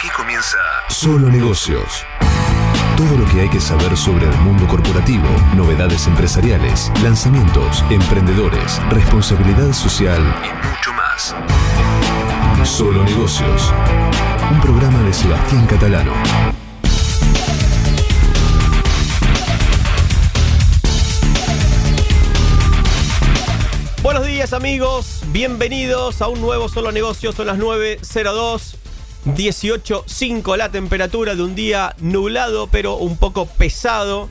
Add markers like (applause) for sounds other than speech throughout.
Aquí comienza Solo Negocios. Todo lo que hay que saber sobre el mundo corporativo, novedades empresariales, lanzamientos, emprendedores, responsabilidad social y mucho más. Solo Negocios. Un programa de Sebastián Catalano. Buenos días amigos, bienvenidos a un nuevo Solo Negocios, son las 9.02, 18.5 la temperatura de un día nublado pero un poco pesado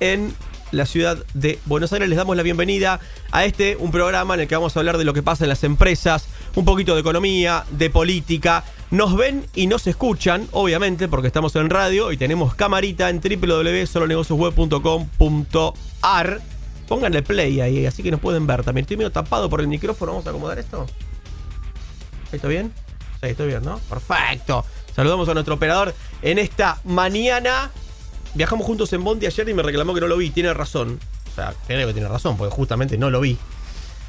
en la ciudad de Buenos Aires. Les damos la bienvenida a este, un programa en el que vamos a hablar de lo que pasa en las empresas, un poquito de economía, de política. Nos ven y nos escuchan, obviamente, porque estamos en radio y tenemos camarita en www.solonegociosweb.com.ar. Pónganle play ahí, así que nos pueden ver también. Estoy medio tapado por el micrófono, vamos a acomodar esto. ¿Está bien? Sí, estoy bien, ¿no? Perfecto. Saludamos a nuestro operador en esta mañana. Viajamos juntos en Bondi ayer y me reclamó que no lo vi. Tiene razón. O sea, creo que tiene razón, porque justamente no lo vi.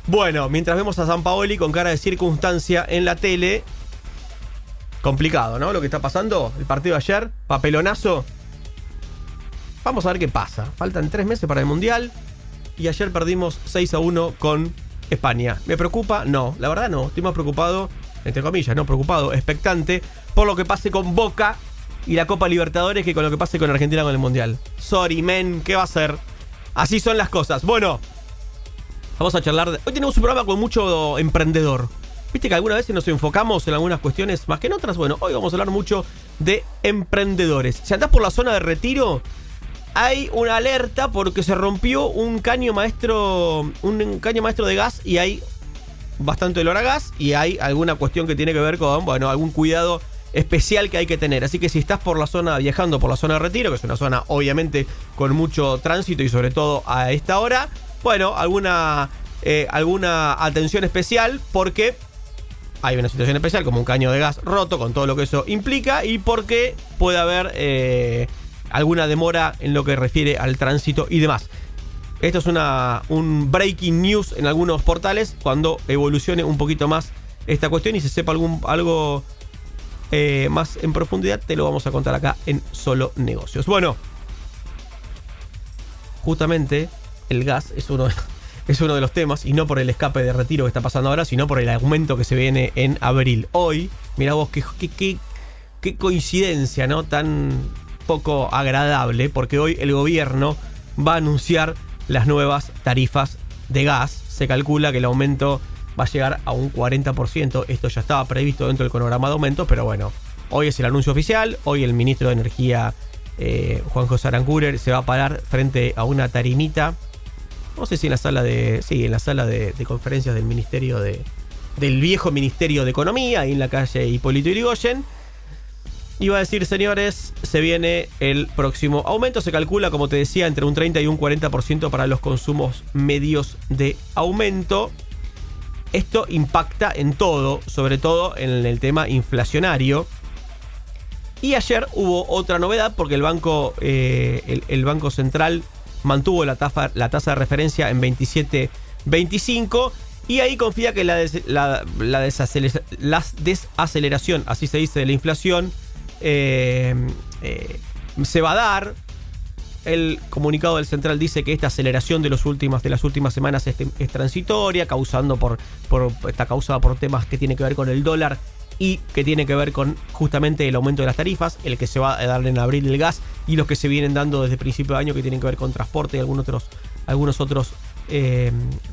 Bueno, mientras vemos a San Paoli con cara de circunstancia en la tele. Complicado, ¿no? Lo que está pasando. El partido de ayer, papelonazo. Vamos a ver qué pasa. Faltan tres meses para el Mundial y ayer perdimos 6 a 1 con España. ¿Me preocupa? No, la verdad no. Estoy más preocupado, entre comillas, no preocupado, expectante por lo que pase con Boca y la Copa Libertadores que con lo que pase con Argentina con el Mundial. Sorry, men, ¿qué va a ser? Así son las cosas. Bueno, vamos a charlar. De... Hoy tenemos un programa con mucho emprendedor. Viste que algunas veces nos enfocamos en algunas cuestiones más que en otras. Bueno, hoy vamos a hablar mucho de emprendedores. Si andás por la zona de retiro, hay una alerta porque se rompió un caño maestro, un caño maestro de gas y hay bastante olor a gas y hay alguna cuestión que tiene que ver con, bueno, algún cuidado especial que hay que tener. Así que si estás por la zona, viajando por la zona de retiro, que es una zona obviamente con mucho tránsito y sobre todo a esta hora, bueno, alguna, eh, alguna atención especial porque hay una situación especial como un caño de gas roto con todo lo que eso implica y porque puede haber... Eh, alguna demora en lo que refiere al tránsito y demás. Esto es una, un breaking news en algunos portales. Cuando evolucione un poquito más esta cuestión y se sepa algún, algo eh, más en profundidad, te lo vamos a contar acá en Solo Negocios. Bueno, justamente el gas es uno (laughs) es uno de los temas, y no por el escape de retiro que está pasando ahora, sino por el aumento que se viene en abril. Hoy, mira vos, qué, qué, qué coincidencia, ¿no? Tan, poco agradable porque hoy el gobierno va a anunciar las nuevas tarifas de gas. Se calcula que el aumento va a llegar a un 40%. Esto ya estaba previsto dentro del cronograma de aumento, pero bueno, hoy es el anuncio oficial. Hoy el ministro de Energía, eh, Juan José Arancurer, se va a parar frente a una tarimita. No sé si en la sala de. Sí, en la sala de, conferencias del Ministerio de. Del viejo Ministerio de Economía, ahí en la calle Hipólito Yrigoyen Iba a decir, señores, se viene el próximo aumento. Se calcula, como te decía, entre un 30 y un 40% para los consumos medios de aumento. Esto impacta en todo, sobre todo en el tema inflacionario. Y ayer hubo otra novedad porque el Banco, eh, el, banco Central mantuvo la, la tasa de referencia en 27.25 y ahí confía que la desaceleración, así se dice, de la inflación eh, eh, se va a dar. El comunicado del central dice que esta aceleración de, los de las últimas semanas es, transitoria, causando por, por, está causada por temas que tienen que ver con el dólar y que tiene que ver con justamente el aumento de las tarifas, el que se va a dar en abril el gas y los que se vienen dando desde principio de año que tienen que ver con transporte y algunos otros, algunos otros eh,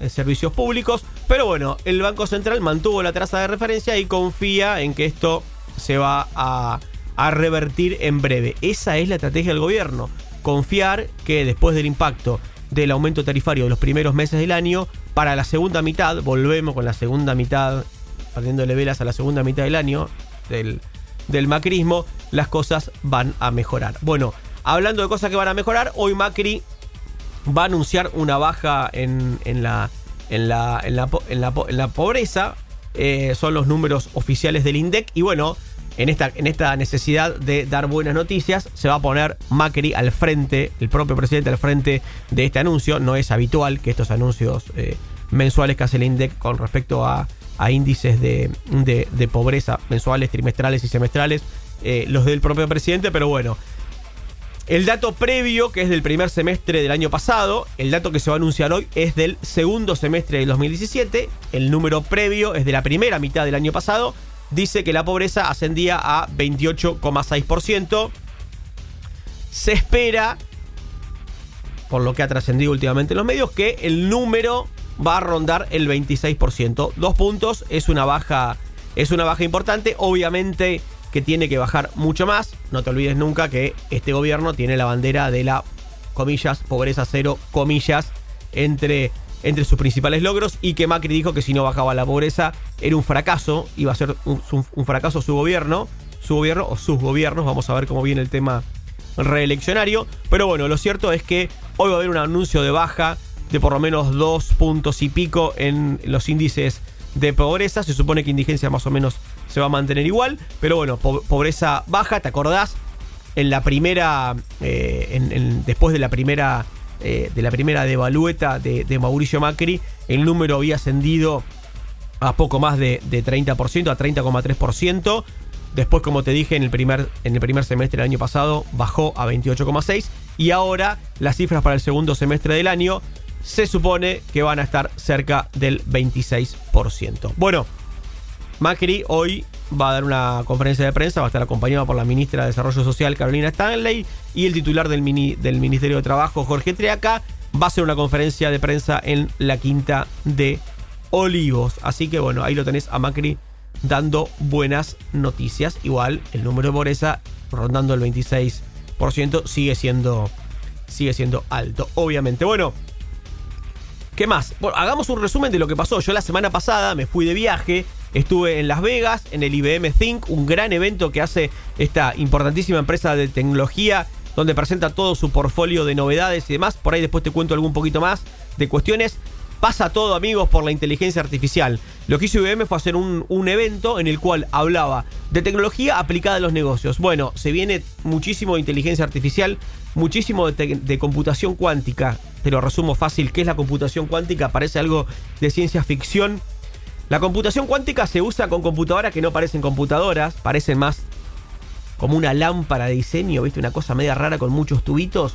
servicios públicos. Pero bueno, el Banco Central mantuvo la tasa de referencia y confía en que esto se va a a revertir en breve. Esa es la estrategia del gobierno. Confiar que después del impacto del aumento tarifario de los primeros meses del año, para la segunda mitad, volvemos con la segunda mitad, partiéndole velas a la segunda mitad del año del, del macrismo, las cosas van a mejorar. Bueno, hablando de cosas que van a mejorar, hoy Macri va a anunciar una baja en, en, la, en, la, en, la, la, pobreza. Eh, son los números oficiales del INDEC. Y bueno, en esta, necesidad de dar buenas noticias, se va a poner Macri al frente, el propio presidente al frente de este anuncio. No es habitual que estos anuncios eh, mensuales que hace el INDEC con respecto a, índices de, pobreza mensuales, trimestrales y semestrales eh, los del propio presidente, pero bueno. El dato previo, que es del primer semestre del año pasado, el dato que se va a anunciar hoy es del segundo semestre del 2017, el número previo es de la primera mitad del año pasado, dice que la pobreza ascendía a 28,6%. Se espera, por lo que ha trascendido últimamente en los medios, que el número va a rondar el 26%. Dos puntos, es una baja, es una baja importante. Obviamente que tiene que bajar mucho más. No te olvides nunca que este gobierno tiene la bandera de la, comillas, pobreza cero, comillas, entre, entre sus principales logros y que Macri dijo que si no bajaba la pobreza era un fracaso, iba a ser un, fracaso su gobierno, su gobierno o sus gobiernos, vamos a ver cómo viene el tema reeleccionario, pero bueno, lo cierto es que hoy va a haber un anuncio de baja de por lo menos dos puntos y pico en los índices de pobreza. Se supone que indigencia más o menos se va a mantener igual, pero bueno, pobreza baja, ¿te acordás? En la primera, eh, después de la primera, eh, de la primera devalueta de, Mauricio Macri, el número había ascendido a poco más de, 30%, a 30,3%. Después, como te dije, en el, primer, en el primer semestre del año pasado bajó a 28,6%. Y ahora las cifras para el segundo semestre del año se supone que van a estar cerca del 26%. Bueno, Macri hoy va a dar una conferencia de prensa, va a estar acompañado por la ministra de Desarrollo Social Carolina Stanley y el titular del, del Ministerio de Trabajo Jorge Triaca. Va a ser una conferencia de prensa en la Quinta de Olivos. Así que bueno, ahí lo tenés a Macri dando buenas noticias. Igual el número de pobreza rondando el 26% sigue siendo, sigue siendo alto, obviamente. Bueno, ¿Qué más? Bueno, hagamos un resumen de lo que pasó. Yo la semana pasada me fui de viaje, estuve en Las Vegas, en el IBM Think, un gran evento que hace esta importantísima empresa de tecnología, donde presenta todo su portfolio de novedades y demás. Por ahí después te cuento algún poquito más de cuestiones. Pasa todo, amigos, por la inteligencia artificial. Lo que hizo IBM fue hacer un, evento en el cual hablaba de tecnología aplicada a los negocios. Bueno, se viene muchísimo de inteligencia artificial muchísimo de, computación cuántica. Te lo resumo fácil. ¿Qué es la computación cuántica? Parece algo de ciencia ficción. La computación cuántica se usa con computadoras que no parecen computadoras, parecen más como una lámpara de diseño, ¿viste? Una cosa media rara con muchos tubitos.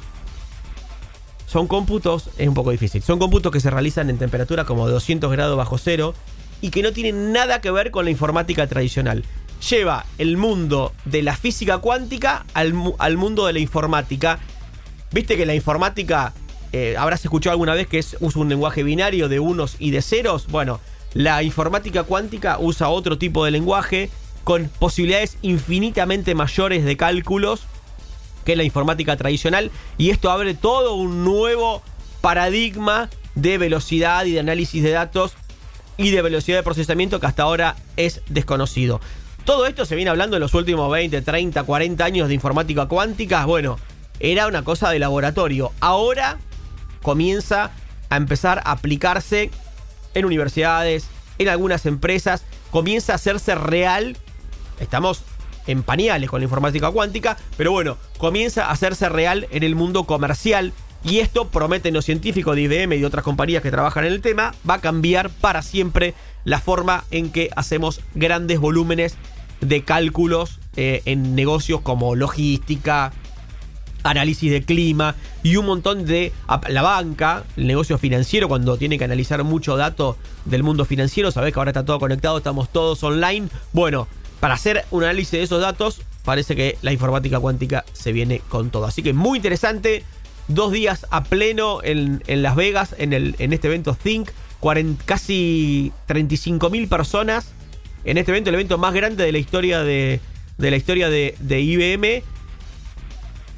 Son cómputos, es un poco difícil, son cómputos que se realizan en temperatura como de 200 grados bajo cero y que no tienen nada que ver con la informática tradicional lleva el mundo de la física cuántica al, mundo de la informática. Viste que la informática, eh, habrás escuchado alguna vez que es, usa un lenguaje binario de unos y de ceros. Bueno, la informática cuántica usa otro tipo de lenguaje con posibilidades infinitamente mayores de cálculos que la informática tradicional. Y esto abre todo un nuevo paradigma de velocidad y de análisis de datos y de velocidad de procesamiento que hasta ahora es desconocido. Todo esto se viene hablando en los últimos 20, 30, 40 años de informática cuántica. Bueno, era una cosa de laboratorio. Ahora comienza a empezar a aplicarse en universidades, en algunas empresas. Comienza a hacerse real. Estamos en pañales con la informática cuántica, pero bueno, comienza a hacerse real en el mundo comercial. Y esto prometen los científicos de IBM y de otras compañías que trabajan en el tema, va a cambiar para siempre la forma en que hacemos grandes volúmenes de cálculos eh, en negocios como logística, análisis de clima y un montón de la banca, el negocio financiero, cuando tiene que analizar mucho dato del mundo financiero, sabés que ahora está todo conectado, estamos todos online. Bueno, para hacer un análisis de esos datos, parece que la informática cuántica se viene con todo. Así que muy interesante. Dos días a pleno en, Las Vegas, en, el, en este evento Think. casi 35 mil personas en este evento, el evento más grande de la historia de, la historia de, IBM.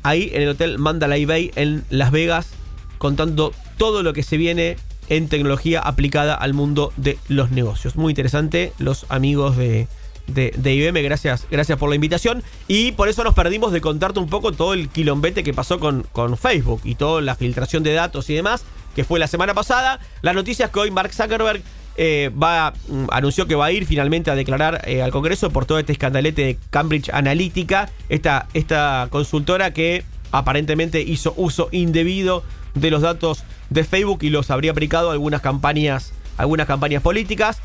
Ahí en el hotel Mandalay Bay en Las Vegas, contando todo lo que se viene en tecnología aplicada al mundo de los negocios. Muy interesante, los amigos de, de, IBM, gracias, gracias por la invitación. Y por eso nos perdimos de contarte un poco todo el quilombete que pasó con, con Facebook y toda la filtración de datos y demás, que fue la semana pasada. La noticia es que hoy Mark Zuckerberg eh, va, mm, anunció que va a ir finalmente a declarar eh, al Congreso por todo este escandalete de Cambridge Analytica, esta, esta consultora que aparentemente hizo uso indebido de los datos de Facebook y los habría aplicado a algunas campañas, algunas campañas políticas.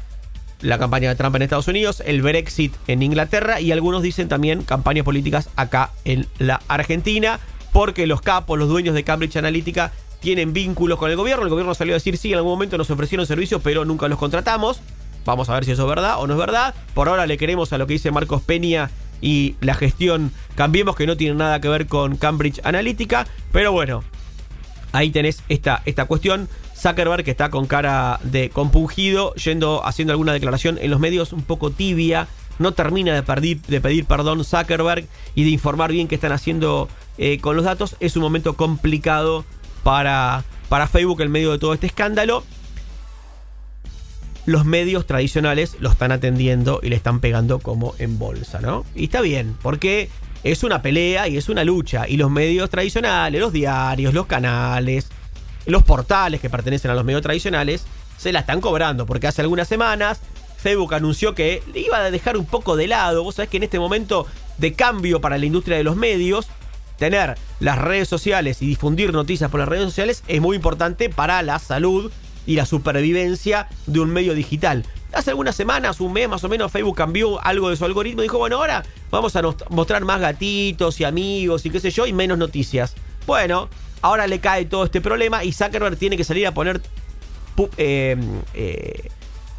La campaña de Trump en Estados Unidos, el Brexit en Inglaterra y algunos dicen también campañas políticas acá en la Argentina, porque los capos, los dueños de Cambridge Analytica tienen vínculos con el gobierno. El gobierno salió a decir sí, en algún momento nos ofrecieron servicios, pero nunca los contratamos. Vamos a ver si eso es verdad o no es verdad. Por ahora le queremos a lo que dice Marcos Peña y la gestión Cambiemos, que no tiene nada que ver con Cambridge Analytica. Pero bueno, ahí tenés esta, esta cuestión. Zuckerberg, que está con cara de compungido, yendo, haciendo alguna declaración en los medios un poco tibia. No termina de, pedir, perdón Zuckerberg y de informar bien qué están haciendo eh, con los datos. Es un momento complicado para, para Facebook en medio de todo este escándalo. Los medios tradicionales lo están atendiendo y le están pegando como en bolsa, ¿no? Y está bien, porque es una pelea y es una lucha. Y los medios tradicionales, los diarios, los canales, los portales que pertenecen a los medios tradicionales, se la están cobrando. Porque hace algunas semanas Facebook anunció que le iba a dejar un poco de lado. Vos sabés que en este momento de cambio para la industria de los medios, tener las redes sociales y difundir noticias por las redes sociales es muy importante para la salud y la supervivencia de un medio digital. Hace algunas semanas, un mes más o menos, Facebook cambió algo de su algoritmo y dijo, bueno, ahora vamos a mostrar más gatitos y amigos y qué sé yo, y menos noticias. Bueno, ahora le cae todo este problema y Zuckerberg tiene que salir a poner... Eh, eh,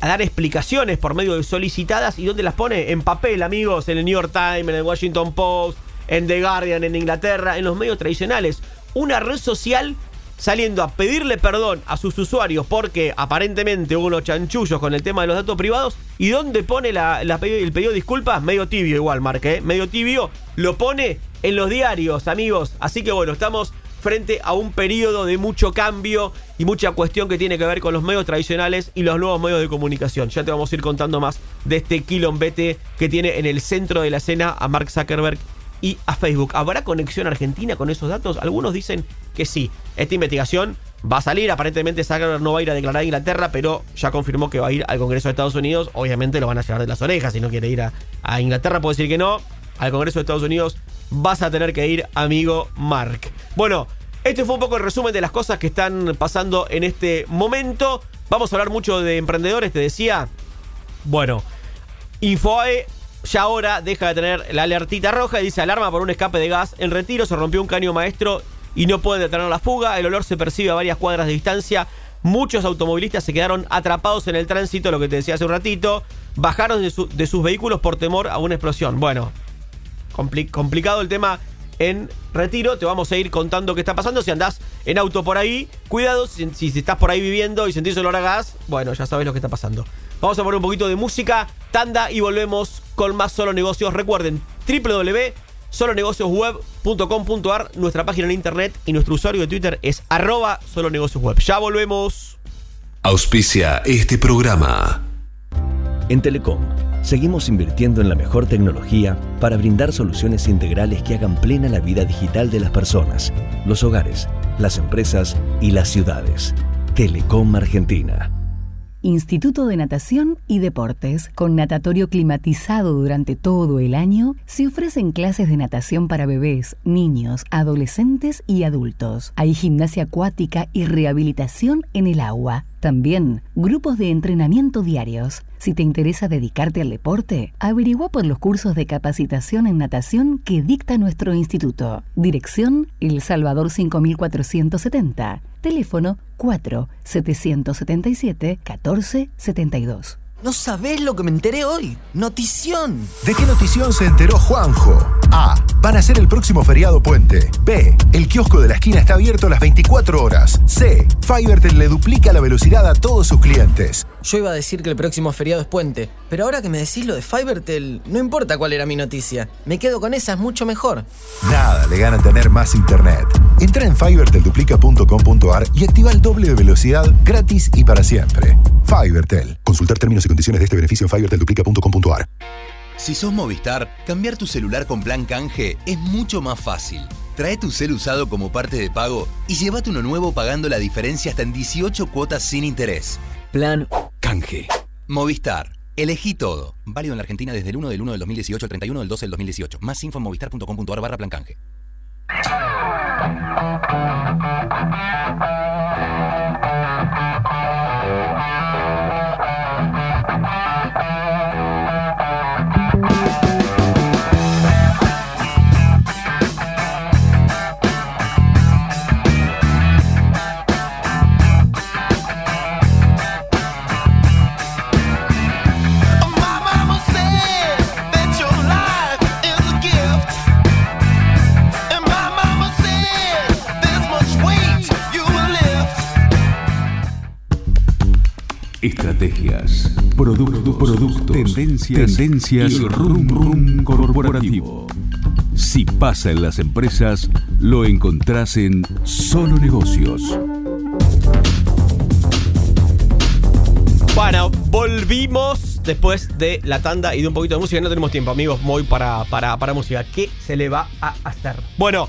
a dar explicaciones por medio de solicitadas y dónde las pone en papel, amigos, en el New York Times, en el Washington Post, en The Guardian, en Inglaterra, en los medios tradicionales. Una red social saliendo a pedirle perdón a sus usuarios porque aparentemente hubo unos chanchullos con el tema de los datos privados. ¿Y dónde pone la, el pedido de disculpas? Medio tibio igual, Marque, ¿eh? medio tibio. Lo pone en los diarios, amigos. Así que bueno, estamos frente a un periodo de mucho cambio y mucha cuestión que tiene que ver con los medios tradicionales y los nuevos medios de comunicación. Ya te vamos a ir contando más de este quilombete que tiene en el centro de la escena a Mark Zuckerberg y a Facebook. ¿Habrá conexión argentina con esos datos? Algunos dicen que sí. Esta investigación va a salir. Aparentemente Zuckerberg no va a ir a declarar a Inglaterra, pero ya confirmó que va a ir al Congreso de Estados Unidos. Obviamente lo van a llevar de las orejas. Si no quiere ir a, Inglaterra, puede decir que no. Al Congreso de Estados Unidos vas a tener que ir, amigo Mark. Bueno, este fue un poco el resumen de las cosas que están pasando en este momento. Vamos a hablar mucho de emprendedores, te decía. Bueno, Infoae ya ahora deja de tener la alertita roja y dice alarma por un escape de gas. En retiro se rompió un caño maestro y no pueden detener la fuga. El olor se percibe a varias cuadras de distancia. Muchos automovilistas se quedaron atrapados en el tránsito, lo que te decía hace un ratito. Bajaron de, sus vehículos por temor a una explosión. Bueno, complicado el tema en retiro. Te vamos a ir contando qué está pasando. Si andás en auto por ahí, cuidado. Si, si estás por ahí viviendo y sentís olor a gas, bueno, ya sabes lo que está pasando. Vamos a poner un poquito de música, tanda y volvemos con más Solo Negocios. Recuerden, www.solonegociosweb.com.ar, nuestra página en internet y nuestro usuario de Twitter es arroba solonegociosweb. Ya volvemos. Auspicia este programa. En Telecom, seguimos invirtiendo en la mejor tecnología para brindar soluciones integrales que hagan plena la vida digital de las personas, los hogares, las empresas y las ciudades. Telecom Argentina. Instituto de Natación y Deportes, con natatorio climatizado durante todo el año, se ofrecen clases de natación para bebés, niños, adolescentes y adultos. Hay gimnasia acuática y rehabilitación en el agua. También grupos de entrenamiento diarios. Si te interesa dedicarte al deporte, averigua por los cursos de capacitación en natación que dicta nuestro instituto. Dirección El Salvador 5470. Teléfono 4 777 1472. No sabés lo que me enteré hoy. Notición. ¿De qué notición se enteró Juanjo? A. Van a ser el próximo feriado puente. B. El kiosco de la esquina está abierto las 24 horas. C. Fivertel le duplica la velocidad a todos sus clientes. Yo iba a decir que el próximo feriado es puente, pero ahora que me decís lo de Fivertel, no importa cuál era mi noticia. Me quedo con esa, es mucho mejor. Nada le gana tener más internet. Entra en fivertelduplica.com.ar y activa el doble de velocidad gratis y para siempre. Fivertel. Consultar términos y condiciones de este beneficio en fivertelduplica.com.ar. Si sos Movistar, cambiar tu celular con plan canje es mucho más fácil. Trae tu cel usado como parte de pago y llévate uno nuevo pagando la diferencia hasta en 18 cuotas sin interés. Plan canje. Movistar. Elegí todo. Válido en la Argentina desde el 1 del 1 del 2018 al 31 del 12 del 2018. Más info en movistar.com.ar barra plan canje. Estrategias, productos, productos, tendencias, tendencias y rum rum corporativo. Si pasa en las empresas, lo encontrás en Solo Negocios. Bueno, volvimos después de la tanda y de un poquito de música. No tenemos tiempo, amigos, muy para, para, para música. ¿Qué se le va a hacer? Bueno,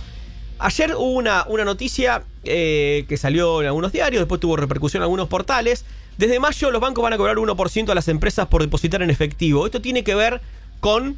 ayer hubo una, una noticia eh, que salió en algunos diarios, después tuvo repercusión en algunos portales. Desde mayo los bancos van a cobrar 1% a las empresas por depositar en efectivo. Esto tiene que ver con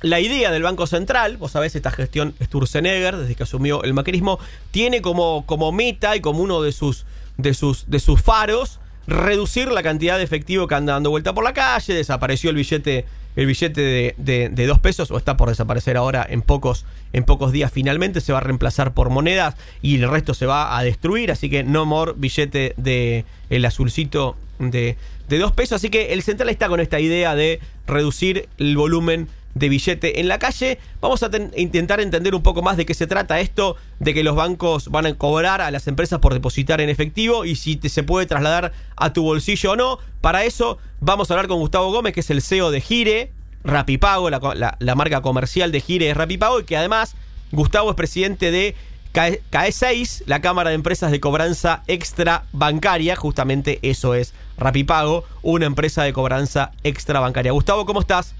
la idea del Banco Central, vos sabés, esta gestión Sturzenegger, desde que asumió el macrismo, tiene como, como meta y como uno de sus, de, sus, de sus faros reducir la cantidad de efectivo que anda dando vuelta por la calle. Desapareció el billete, el billete de, de, dos pesos, o está por desaparecer ahora en pocos, en pocos días finalmente. Se va a reemplazar por monedas y el resto se va a destruir. Así que no more billete de el azulcito de, de dos pesos. Así que el central está con esta idea de reducir el volumen de billete en la calle. Vamos a intentar entender un poco más de qué se trata esto, de que los bancos van a cobrar a las empresas por depositar en efectivo y si te, se puede trasladar a tu bolsillo o no. Para eso vamos a hablar con Gustavo Gómez, que es el CEO de Gire, Rapipago, la, la, marca comercial de Gire es Rapipago, y que además Gustavo es presidente de CAE6, la Cámara de Empresas de Cobranza Extra Bancaria, justamente eso es Rapipago, una empresa de cobranza extra bancaria. Gustavo, ¿cómo estás?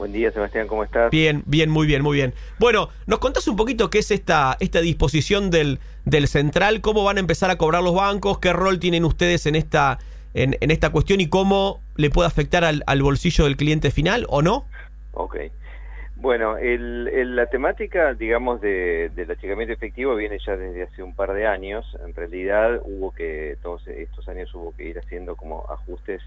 Buen día, Sebastián, ¿cómo estás? Bien, bien, muy bien, muy bien. Bueno, ¿nos contás un poquito qué es esta, esta disposición del, del central? ¿Cómo van a empezar a cobrar los bancos? ¿Qué rol tienen ustedes en esta, en, en esta cuestión y cómo le puede afectar al, al, bolsillo del cliente final o no? Ok. Bueno, el, el, la temática, digamos, de, del achicamiento efectivo viene ya desde hace un par de años. En realidad hubo que, todos estos años hubo que ir haciendo como ajustes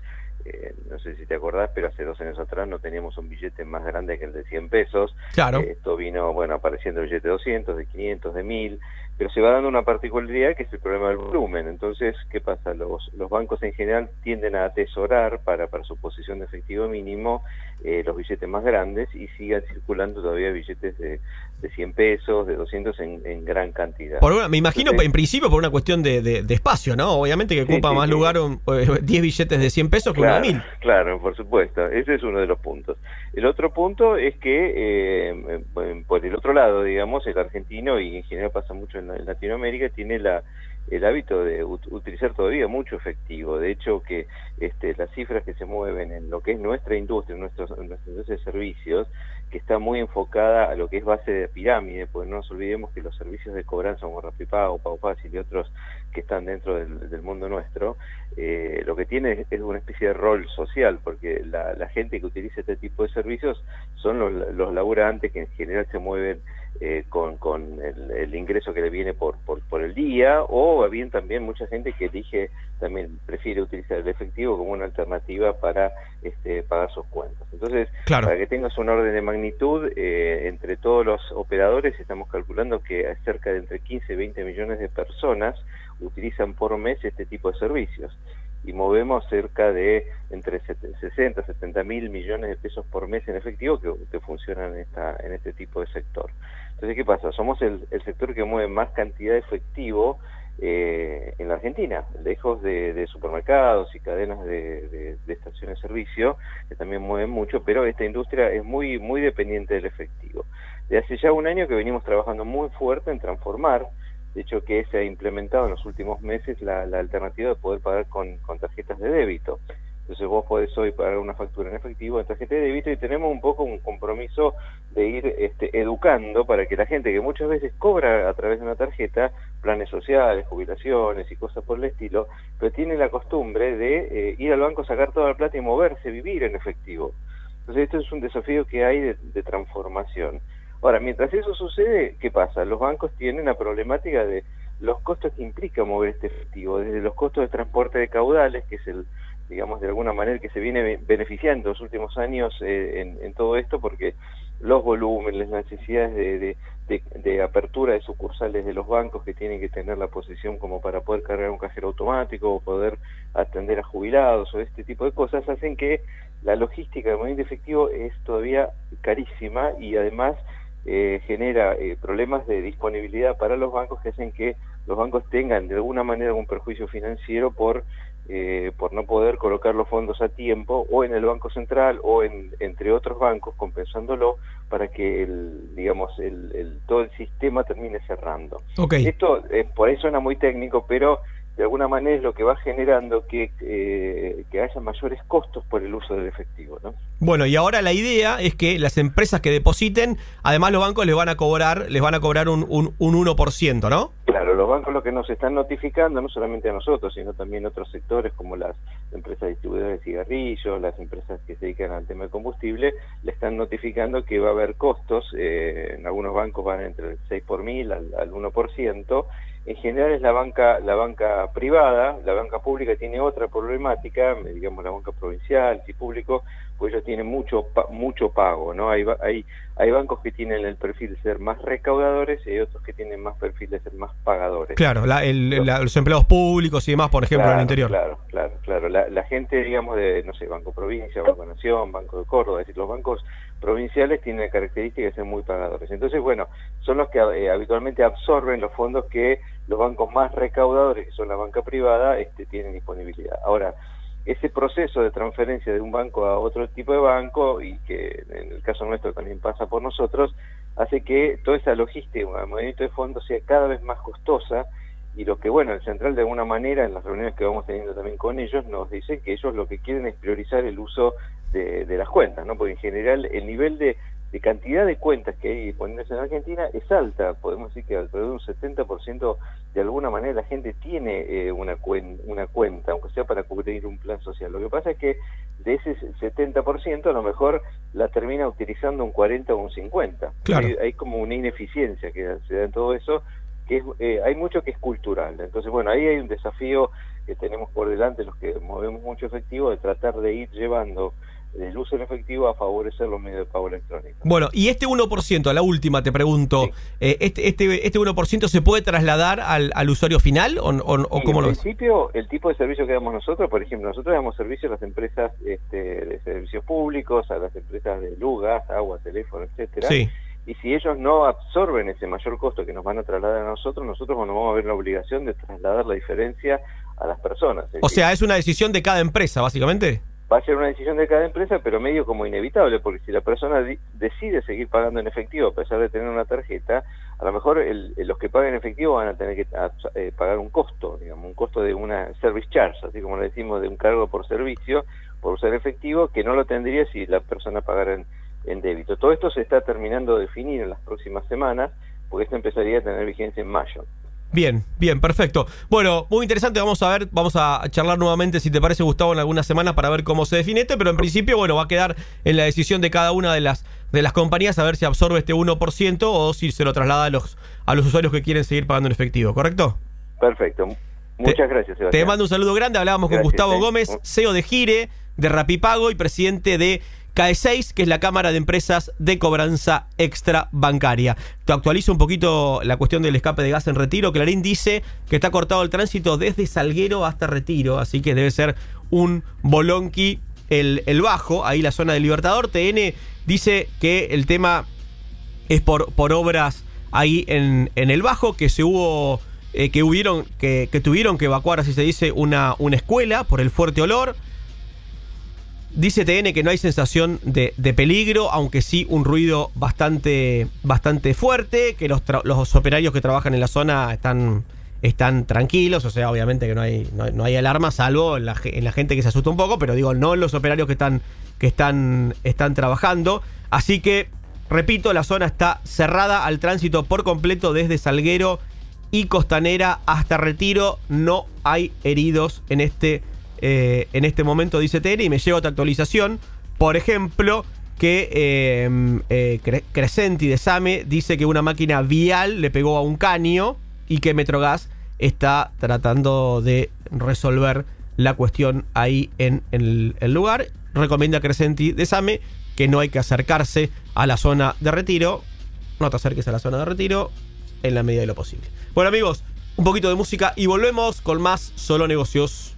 eh, no sé si te acordás, pero hace dos años atrás no teníamos un billete más grande que el de 100 pesos. Claro. Eh, esto vino, bueno, apareciendo el billete de 200, de 500, de 1000, pero se va dando una particularidad que es el problema del volumen. Entonces, ¿qué pasa? Los, los bancos en general tienden a atesorar para, para su posición de efectivo mínimo eh, los billetes más grandes y sigan circulando todavía billetes de, de 100 pesos, de 200 en, en gran cantidad. Por me imagino Entonces, en principio por una cuestión de, de, de, espacio, ¿no? Obviamente que ocupa sí, sí, más sí. lugar un, (laughs) 10 billetes de 100 pesos que claro, una de 1000. Claro, por supuesto. Ese es uno de los puntos. El otro punto es que, eh, por el otro lado, digamos, el argentino, y en general pasa mucho en, en Latinoamérica, tiene la el hábito de ut utilizar todavía mucho efectivo. De hecho, que este, las cifras que se mueven en lo que es nuestra industria, nuestros, nuestra industria de servicios, que está muy enfocada a lo que es base de pirámide, porque no nos olvidemos que los servicios de cobranza como Rapipago, Pago Fácil y otros que están dentro del, mundo nuestro, eh, lo que tiene es una especie de rol social, porque la, la gente que utiliza este tipo de servicios son los, los laburantes que en general se mueven eh, con, con el, el, ingreso que le viene por, por, por, el día, o bien también mucha gente que elige, también prefiere utilizar el efectivo como una alternativa para este, pagar sus cuentas. Entonces, claro. para que tengas un orden de magnitud, eh, entre todos los operadores estamos calculando que hay cerca de entre 15 y 20 millones de personas utilizan por mes este tipo de servicios y movemos cerca de entre 60 70 mil millones de pesos por mes en efectivo que, que funcionan en, esta, en este tipo de sector. Entonces, ¿qué pasa? Somos el, sector que mueve más cantidad de efectivo eh, en la Argentina, lejos de, supermercados y cadenas de, de, de, estaciones de servicio, que también mueven mucho, pero esta industria es muy, muy dependiente del efectivo. De hace ya un año que venimos trabajando muy fuerte en transformar de hecho que se ha implementado en los últimos meses la, alternativa de poder pagar con, tarjetas de débito. Entonces vos podés hoy pagar una factura en efectivo en tarjeta de débito y tenemos un poco un compromiso de ir este, educando para que la gente que muchas veces cobra a través de una tarjeta planes sociales, jubilaciones y cosas por el estilo, pero tiene la costumbre de eh, ir al banco, sacar toda la plata y moverse, vivir en efectivo. Entonces esto es un desafío que hay de transformación. Ahora, mientras eso sucede, ¿qué pasa? Los bancos tienen la problemática de los costos que implica mover este efectivo, desde los costos de transporte de caudales, que es el, digamos, de alguna manera que se viene beneficiando en los últimos años eh, en, todo esto, porque los volúmenes, las necesidades de, de, de, de, apertura de sucursales de los bancos que tienen que tener la posición como para poder cargar un cajero automático o poder atender a jubilados o este tipo de cosas, hacen que la logística de movimiento efectivo es todavía carísima y además eh, genera eh, problemas de disponibilidad para los bancos que hacen que los bancos tengan de alguna manera un perjuicio financiero por eh, por no poder colocar los fondos a tiempo o en el Banco Central o en, entre otros bancos compensándolo para que el, digamos el, todo el sistema termine cerrando. Esto eh, por ahí suena muy técnico, pero de alguna manera es lo que va generando que, eh, que haya mayores costos por el uso del efectivo. ¿no? Bueno, y ahora la idea es que las empresas que depositen, además los bancos les van a cobrar, les van a cobrar un, un, un 1%, ¿no? Claro, los bancos lo que nos están notificando, no solamente a nosotros, sino también a otros sectores como las empresas distribuidoras de cigarrillos, las empresas que se dedican al tema de combustible, le están notificando que va a haber costos, eh, en algunos bancos van entre el 6 por mil al, al 1%, en general es la banca la banca privada, la banca pública tiene otra problemática, digamos la banca provincial y público, pues ellos tienen mucho mucho pago, ¿no? Hay, hay hay bancos que tienen el perfil de ser más recaudadores y hay otros que tienen más perfil de ser más pagadores. Claro, los empleados públicos y demás, por ejemplo, en el interior. Claro, claro, claro. La, la, gente, digamos, de, no sé, Banco Provincia, Banco Nación, Banco de Córdoba, es decir, los bancos provinciales tienen la característica de ser muy pagadores. Entonces, bueno, son los que eh, habitualmente absorben los fondos que los bancos más recaudadores, que son la banca privada, este, tienen disponibilidad. Ahora, ese proceso de transferencia de un banco a otro tipo de banco, y que en el caso nuestro también pasa por nosotros, hace que toda esa logística, el movimiento de fondos sea cada vez más costosa, y lo que, bueno, el central de alguna manera, en las reuniones que vamos teniendo también con ellos, nos dice que ellos lo que quieren es priorizar el uso de, las cuentas, ¿no? Porque en general el nivel de, cantidad de cuentas que hay disponibles en Argentina es alta, podemos decir que alrededor de un 70% de alguna manera la gente tiene eh, una, una cuenta, aunque sea para cubrir un plan social. Lo que pasa es que de ese 70% a lo mejor la termina utilizando un 40 o un 50. Hay, hay, como una ineficiencia que se da en todo eso, que es, eh, hay mucho que es cultural. Entonces, bueno, ahí hay un desafío que tenemos por delante los que movemos mucho efectivo de tratar de ir llevando el uso del efectivo a favorecer los medios de pago electrónico. Bueno, y este 1%, a la última te pregunto, eh, este, este, este 1% se puede trasladar al, al usuario final o, o, cómo lo En principio, el tipo de servicio que damos nosotros, por ejemplo, nosotros damos servicio a las empresas este, de servicios públicos, a las empresas de luz, gas, agua, teléfono, etcétera. Y si ellos no absorben ese mayor costo que nos van a trasladar a nosotros, nosotros nos vamos a ver la obligación de trasladar la diferencia a las personas. O sea, es una decisión de cada empresa, básicamente va a ser una decisión de cada empresa, pero medio como inevitable, porque si la persona decide seguir pagando en efectivo a pesar de tener una tarjeta, a lo mejor los que paguen en efectivo van a tener que eh, pagar un costo, digamos, un costo de una service charge, así como le decimos, de un cargo por servicio, por usar efectivo, que no lo tendría si la persona pagara en, en débito. Todo esto se está terminando de definir en las próximas semanas, porque esto empezaría a tener vigencia en mayo. Bien, bien, perfecto. Bueno, muy interesante. Vamos a ver, vamos a charlar nuevamente, si te parece, Gustavo, en algunas semanas para ver cómo se define este, pero en principio, bueno, va a quedar en la decisión de cada una de las, de las compañías a ver si absorbe este 1% o si se lo traslada a los, a los usuarios que quieren seguir pagando en efectivo, ¿correcto? Perfecto. Muchas gracias, Sebastián. Te mando un saludo grande. Hablábamos con Gustavo Gómez, CEO de Gire, de Rapipago y presidente de CAE6, que es la Cámara de Empresas de Cobranza Extra Bancaria. Te actualizo un poquito la cuestión del escape de gas en Retiro. Clarín dice que está cortado el tránsito desde Salguero hasta Retiro, así que debe ser un bolonqui el, el bajo, ahí la zona del Libertador. TN dice que el tema es por, por obras ahí en, en el bajo, que se hubo... Eh, que hubieron que, que, tuvieron que evacuar, así se dice, una, una escuela por el fuerte olor. Dice TN que no hay sensación de, peligro, aunque sí un ruido bastante, bastante fuerte, que los, los, operarios que trabajan en la zona están, están tranquilos, o sea, obviamente que no hay, no, hay alarma, salvo en la, en la, gente que se asusta un poco, pero digo, no en los operarios que están, que están, están trabajando. Así que, repito, la zona está cerrada al tránsito por completo desde Salguero y Costanera hasta Retiro. No hay heridos en este eh, en este momento, dice TN, y me llega otra actualización. Por ejemplo, que eh, eh, Crescenti de Same dice que una máquina vial le pegó a un caño y que Metrogas está tratando de resolver la cuestión ahí en, el, lugar. Recomienda Crescenti de Same que no hay que acercarse a la zona de retiro. No te acerques a la zona de retiro en la medida de lo posible. Bueno amigos, un poquito de música y volvemos con más Solo Negocios.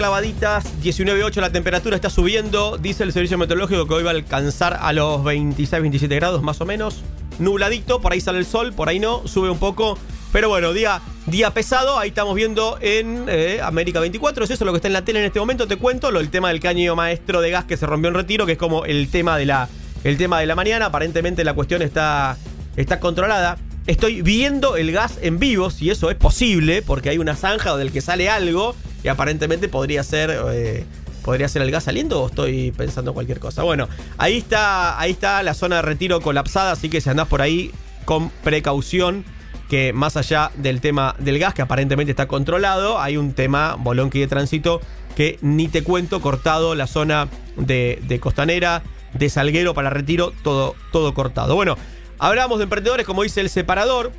Clavaditas, 19.8 la temperatura está subiendo. Dice el servicio meteorológico que hoy va a alcanzar a los 26-27 grados más o menos. Nubladito, por ahí sale el sol, por ahí no, sube un poco. Pero bueno, día, día pesado, ahí estamos viendo en eh, América 24. Es eso lo que está en la tele en este momento, te cuento. Lo, el tema del caño maestro de gas que se rompió en retiro, que es como el tema de la, el tema de la mañana. Aparentemente la cuestión está, está controlada. Estoy viendo el gas en vivo, si eso es posible, porque hay una zanja del que sale algo y aparentemente podría ser. eh, ¿Podría ser el gas saliendo o estoy pensando cualquier cosa? Bueno, ahí está, ahí está la zona de retiro colapsada, así que si andás por ahí con precaución, que más allá del tema del gas, que aparentemente está controlado, hay un tema bolonqui de tránsito que ni te cuento, cortado la zona de, de costanera, de Salguero para retiro, todo, todo cortado. Bueno, hablamos de emprendedores, como dice el separador.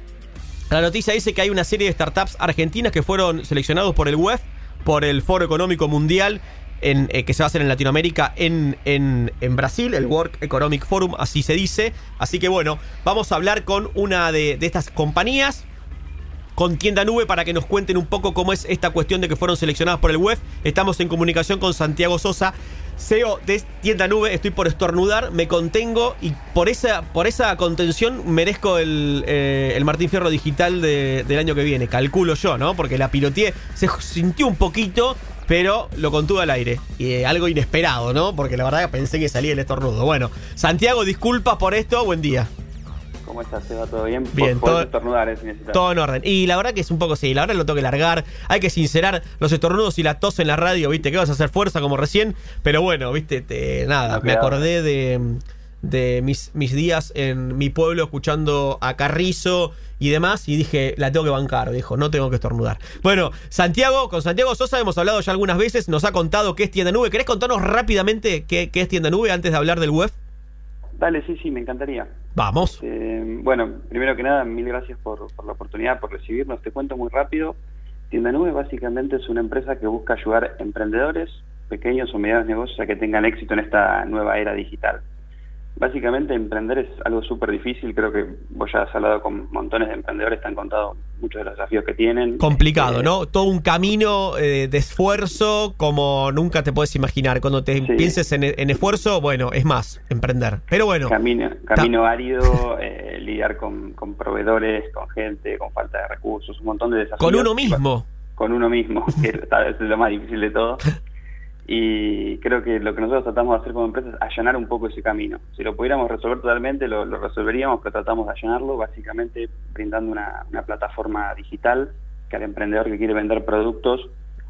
La noticia dice que hay una serie de startups argentinas que fueron seleccionados por el WEF, por el Foro Económico Mundial, en, eh, que se va a hacer en Latinoamérica, en, en, en Brasil, el World Economic Forum, así se dice. Así que bueno, vamos a hablar con una de, de estas compañías con Tienda Nube para que nos cuenten un poco cómo es esta cuestión de que fueron seleccionadas por el web. Estamos en comunicación con Santiago Sosa, CEO de Tienda Nube. Estoy por estornudar, me contengo y por esa, por esa contención merezco el, eh, el Martín Fierro digital de- del año que viene. Calculo yo, ¿no? Porque la piloteé, se sintió un poquito, pero lo contuve al aire. Y eh, algo inesperado, ¿no? Porque la verdad pensé que salía el estornudo. Bueno, Santiago, disculpas por esto. Buen día. ¿Cómo estás, Seba? ¿Todo bien? Bien, todo- estornudar, eh. Todo en orden. Y la verdad que es un poco sí, la verdad lo tengo que largar. Hay que sincerar los estornudos y la tos en la radio, ¿viste? Que vas a hacer fuerza como recién. Pero bueno, ¿viste? Te- nada, No me acordé de, de mis, mis días en mi pueblo escuchando a Carrizo y demás. Y dije, la tengo que bancar. Dijo, no tengo que estornudar. Bueno, Santiago, con Santiago Sosa hemos hablado ya algunas veces. Nos ha contado qué es Tienda Nube. ¿Querés contarnos rápidamente qué, qué es Tienda Nube antes de hablar del web? Dale, sí, sí, me encantaría. Vamos. Eh, bueno, primero que nada, mil gracias por, por la oportunidad, por recibirnos. Te cuento muy rápido. Tienda Nube básicamente es una empresa que busca ayudar a emprendedores, pequeños o medianos negocios a que tengan éxito en esta nueva era digital. Básicamente emprender es algo súper difícil, creo que vos ya has hablado con montones de emprendedores, te han contado muchos de los desafíos que tienen. complicado, Eh, ¿no? Todo un camino eh, de esfuerzo como nunca te puedes imaginar. Cuando te Sí. pienses en, en esfuerzo, bueno, es más, emprender. Pero bueno, Camino, camino árido, (laughs) eh, lidiar con, con proveedores, con gente, con falta de recursos, un montón de desafíos. con uno mismo. Con uno mismo, que (laughs) tal vez es lo más difícil de todo. (laughs) Y creo que lo que nosotros tratamos de hacer como empresa es allanar un poco ese camino. Si lo pudiéramos resolver totalmente, lo, lo resolveríamos, pero tratamos de allanarlo, básicamente brindando una, una plataforma digital que al emprendedor que quiere vender productos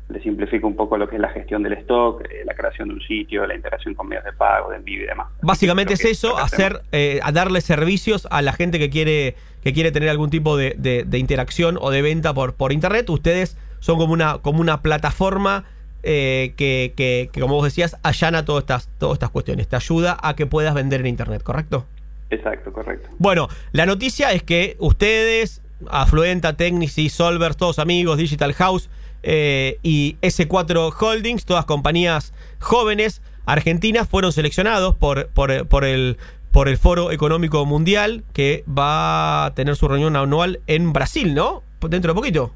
le simplifica un poco lo que es la gestión del stock, eh, la creación de un sitio, la integración con medios de pago, de envío y demás. Básicamente es eso, hacer, eh, a darle servicios a la gente que quiere, que quiere tener algún tipo de, de- de interacción o de venta por, por internet. Ustedes son como una, como una plataforma eh, que, que- que, como vos decías, allana todas estas, todas estas cuestiones. Te ayuda a que puedas vender en internet, ¿correcto? Exacto, correcto. Bueno, la noticia es que ustedes, Afluenta, Technici, Solvers, todos amigos, Digital House eh, y S4 Holdings, todas compañías jóvenes argentinas, fueron seleccionados por, por, por el, por el Foro Económico Mundial que va a tener su reunión anual en Brasil, ¿no? Dentro de poquito.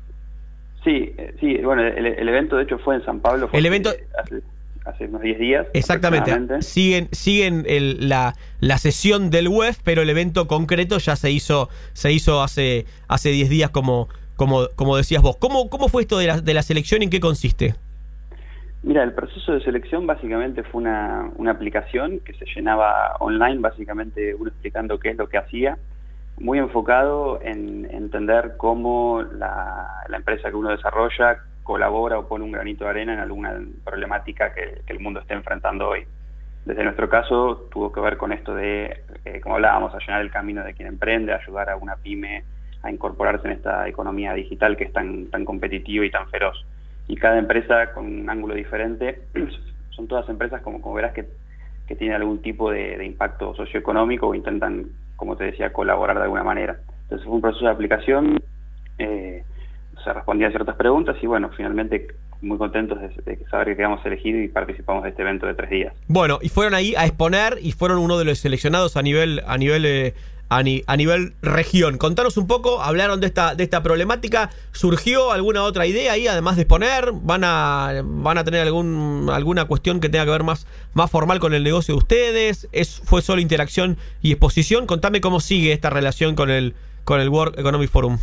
Sí, eh, sí, bueno, el, el evento de hecho fue en San Pablo. fue El hace- evento- Hace, hace unos 10 días. Exactamente. Siguen, siguen el- la, la sesión del web, pero el evento concreto ya se hizo, se hizo hace, hace 10 días, como, como, como decías vos. ¿Cómo, ¿Cómo fue esto de la, de la selección y en qué consiste? Mira, el proceso de selección básicamente fue una, una aplicación que se llenaba online, básicamente uno explicando qué es lo que hacía, muy enfocado en entender cómo la, empresa que uno desarrolla colabora o pone un granito de arena en alguna problemática que, el mundo esté enfrentando hoy. Desde nuestro caso tuvo que ver con esto de, eh, como hablábamos, allanar el camino de quien emprende, ayudar a una pyme a incorporarse en esta economía digital que es tan, tan competitiva y tan feroz. Y cada empresa con un ángulo diferente, (clears throat) son todas empresas, como, verás, que, que tienen algún tipo de, de impacto socioeconómico o intentan, como te decía, colaborar de alguna manera. Entonces fue un proceso de aplicación, eh, se respondían ciertas preguntas y bueno, finalmente muy contentos de, de saber que quedamos elegidos y participamos de este evento de tres días. Bueno, y fueron ahí a exponer y fueron uno de los seleccionados a nivel, a nivel eh, a, ni- a nivel región. Contanos un poco, hablaron de esta, de esta problemática, ¿surgió alguna otra idea ahí además de exponer? ¿Van a, van a tener algún, alguna cuestión que tenga que ver más, más formal con el negocio de ustedes? ¿Es, ¿Fue solo interacción y exposición? Contame cómo sigue esta relación con el, con el World Economic Forum.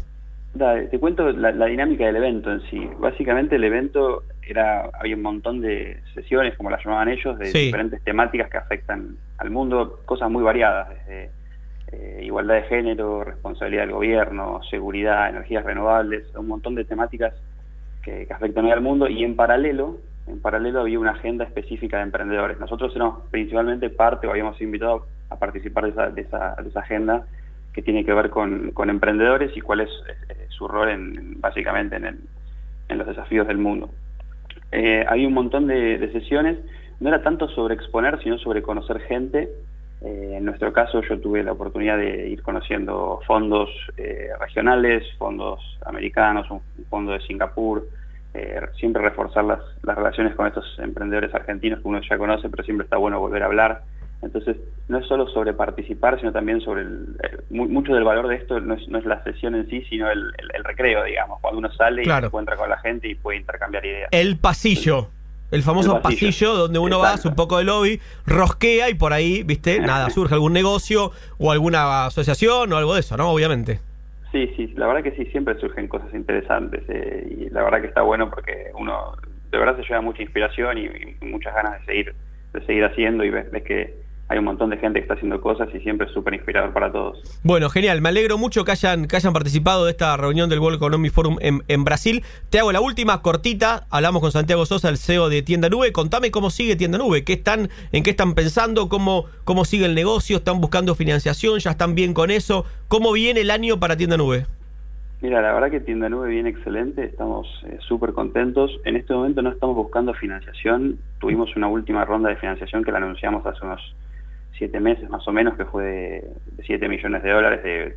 Dale, te cuento la, la dinámica del evento en sí. Básicamente el evento era había un montón de sesiones, como las llamaban ellos, de Sí. diferentes temáticas que afectan al mundo, cosas muy variadas, desde eh, igualdad de género, responsabilidad del gobierno, seguridad, energías renovables, un montón de temáticas que, afectan al mundo y en paralelo, en paralelo había una agenda específica de emprendedores. Nosotros éramos principalmente parte o habíamos sido invitados a participar de esa, de esa, agenda que tiene que ver con, con emprendedores y cuál es eh, su rol en, en- básicamente en, el- en los desafíos del mundo. Eh, había un montón de sesiones, no era tanto sobre exponer, sino sobre conocer gente. Eh, en nuestro caso yo tuve la oportunidad de ir conociendo fondos eh, regionales, fondos americanos, un, un fondo de Singapur, eh, siempre reforzar las, las relaciones con estos emprendedores argentinos que uno ya conoce, pero siempre está bueno volver a hablar. Entonces, no es solo sobre participar, sino también sobre el, el- mu- mucho del valor de esto no es, no es la sesión en sí, sino el, el- recreo, digamos, cuando uno sale y se encuentra con la gente y puede intercambiar ideas. El pasillo. El famoso El pasillo. pasillo. donde uno va, hace un poco de lobby, rosquea y por ahí, viste, (laughs) nada, surge algún negocio o alguna asociación o algo de eso, ¿no? Obviamente. Sí, sí, la verdad que sí, siempre surgen cosas interesantes eh, y la verdad que está bueno porque uno de verdad se lleva mucha inspiración y, y muchas ganas de seguir, de seguir haciendo y ves, ves que hay un montón de gente que está haciendo cosas y siempre es súper inspirador para todos. Bueno, genial. Me alegro mucho que hayan, que hayan participado de esta reunión del World Economic Forum en, en Brasil. Te hago la última cortita. Hablamos con Santiago Sosa, el CEO de Tienda Nube. Contame cómo sigue Tienda Nube. ¿Qué están, ¿En qué están pensando? ¿Cómo, ¿Cómo sigue el negocio? ¿Están buscando financiación? ¿Ya están bien con eso? ¿Cómo viene el año para Tienda Nube? Mira, la verdad que Tienda Nube viene excelente, estamos eh, súper contentos. En este momento no estamos buscando financiación, tuvimos una última ronda de financiación que la anunciamos hace unos siete meses más o menos, que fue de, de 7 millones de dólares de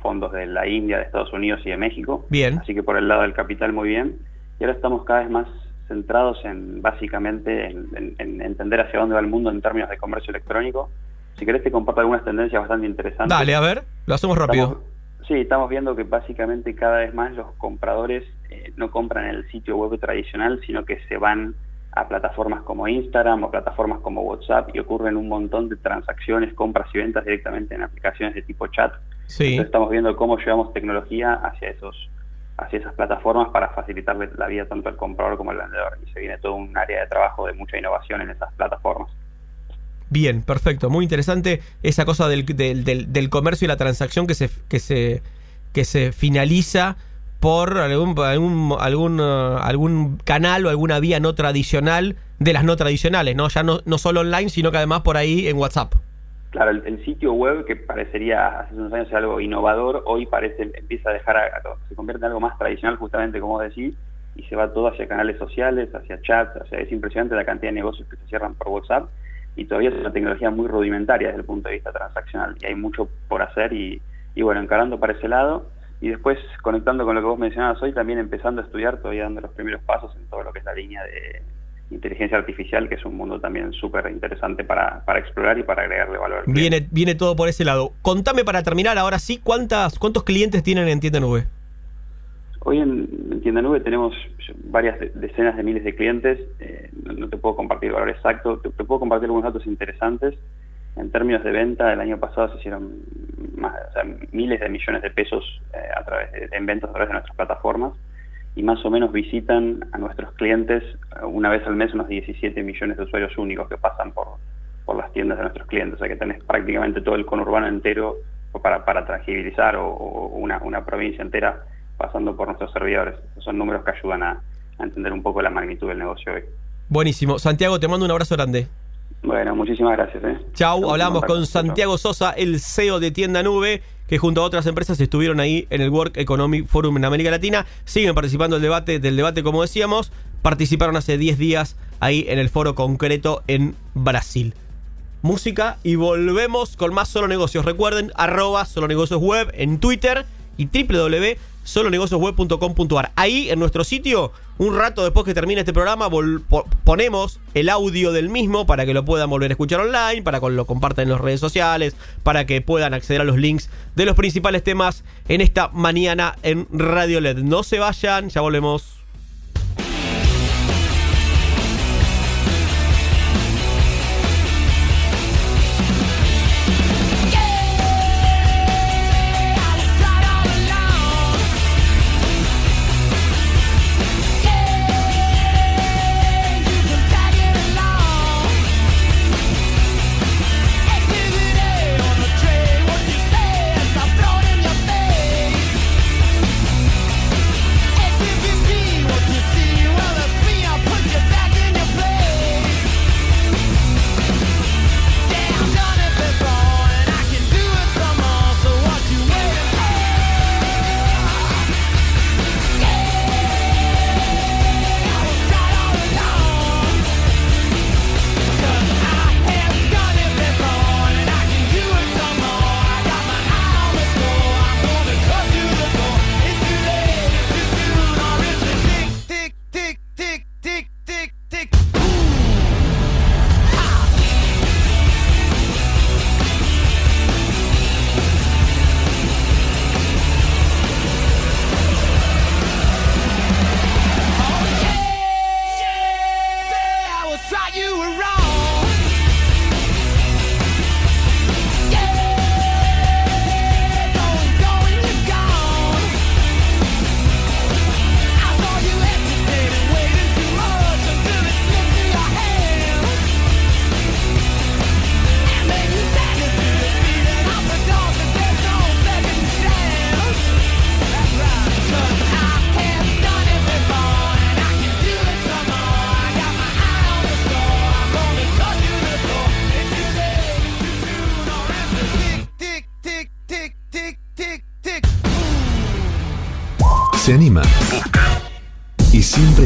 fondos de la India, de Estados Unidos y de México. Bien. Así que por el lado del capital muy bien. Y ahora estamos cada vez más centrados en básicamente en, en- en entender hacia dónde va el mundo en términos de comercio electrónico. Si querés te comparto algunas tendencias bastante interesantes. Dale, a ver. Lo hacemos rápido. Estamos- sí, estamos viendo que básicamente cada vez más los compradores eh, no compran en el sitio web tradicional, sino que se van a plataformas como Instagram o plataformas como WhatsApp y ocurren un montón de transacciones, compras y ventas directamente en aplicaciones de tipo chat. Sí. Entonces estamos viendo cómo llevamos tecnología hacia esos hacia esas plataformas para facilitarle la vida tanto al comprador como al vendedor. Y se viene todo un área de trabajo de mucha innovación en esas plataformas. Bien, perfecto. Muy interesante esa cosa del, del, del- del comercio y la transacción que se, que se, que se finaliza por algún, algún, algún, eh, algún canal o alguna vía no tradicional de las no tradicionales, ¿no? Ya no, no solo online, sino que además por ahí en WhatsApp. Claro, el, sitio web que parecería hace unos años algo innovador, hoy parece empieza a dejar, a- se convierte en algo más tradicional justamente como decís, y se va todo hacia canales sociales, hacia chats, hacia, es impresionante la cantidad de negocios que se cierran por WhatsApp y todavía es una tecnología muy rudimentaria desde el punto de vista transaccional y hay mucho por hacer y bueno, encarando para ese lado y después conectando con lo que vos mencionabas hoy, también empezando a estudiar, todavía dando los primeros pasos en todo lo que es la línea de inteligencia artificial, que es un mundo también súper interesante para, para explorar y para agregarle valor. Viene, viene todo por ese lado. Contame para terminar, ahora sí, ¿cuántas, ¿cuántos clientes tienen en Tienda Nube? Hoy en, en Tienda Nube tenemos varias de- decenas de miles de clientes. eh, no, no te puedo compartir el valor exacto, te, te puedo compartir algunos datos interesantes. En términos de venta, el año pasado se hicieron más, miles de millones de pesos eh, a través de, en ventas a través de nuestras plataformas y más o menos visitan a nuestros clientes eh, una vez al mes unos 17 millones de usuarios únicos que pasan por, por las tiendas de nuestros clientes. O sea que tenés prácticamente todo el conurbano entero para, para o, una, una provincia entera pasando por nuestros servidores. Esos son números que ayudan a entender un poco la magnitud del negocio hoy. Buenísimo. Santiago, te mando un abrazo grande. Bueno, muchísimas gracias. ¿eh? Chau, Estamos hablamos con. Santiago Sosa, el CEO de Tienda Nube, que junto a otras empresas estuvieron ahí en el World Economic Forum en América Latina. Siguen participando del debate, del debate, como decíamos. Participaron hace 10 días ahí en el foro concreto en Brasil. Música y volvemos con más Solo Negocios. Recuerden, arroba Solo Negocios Web en Twitter y solonegociosweb.com.ar. Ahí en nuestro sitio, un rato después que termine este programa, ponemos el audio del mismo para que lo puedan volver a escuchar online, para que lo compartan en las redes sociales, para que puedan acceder a los links de los principales temas en esta mañana en Radio LED. No se vayan, ya volvemos.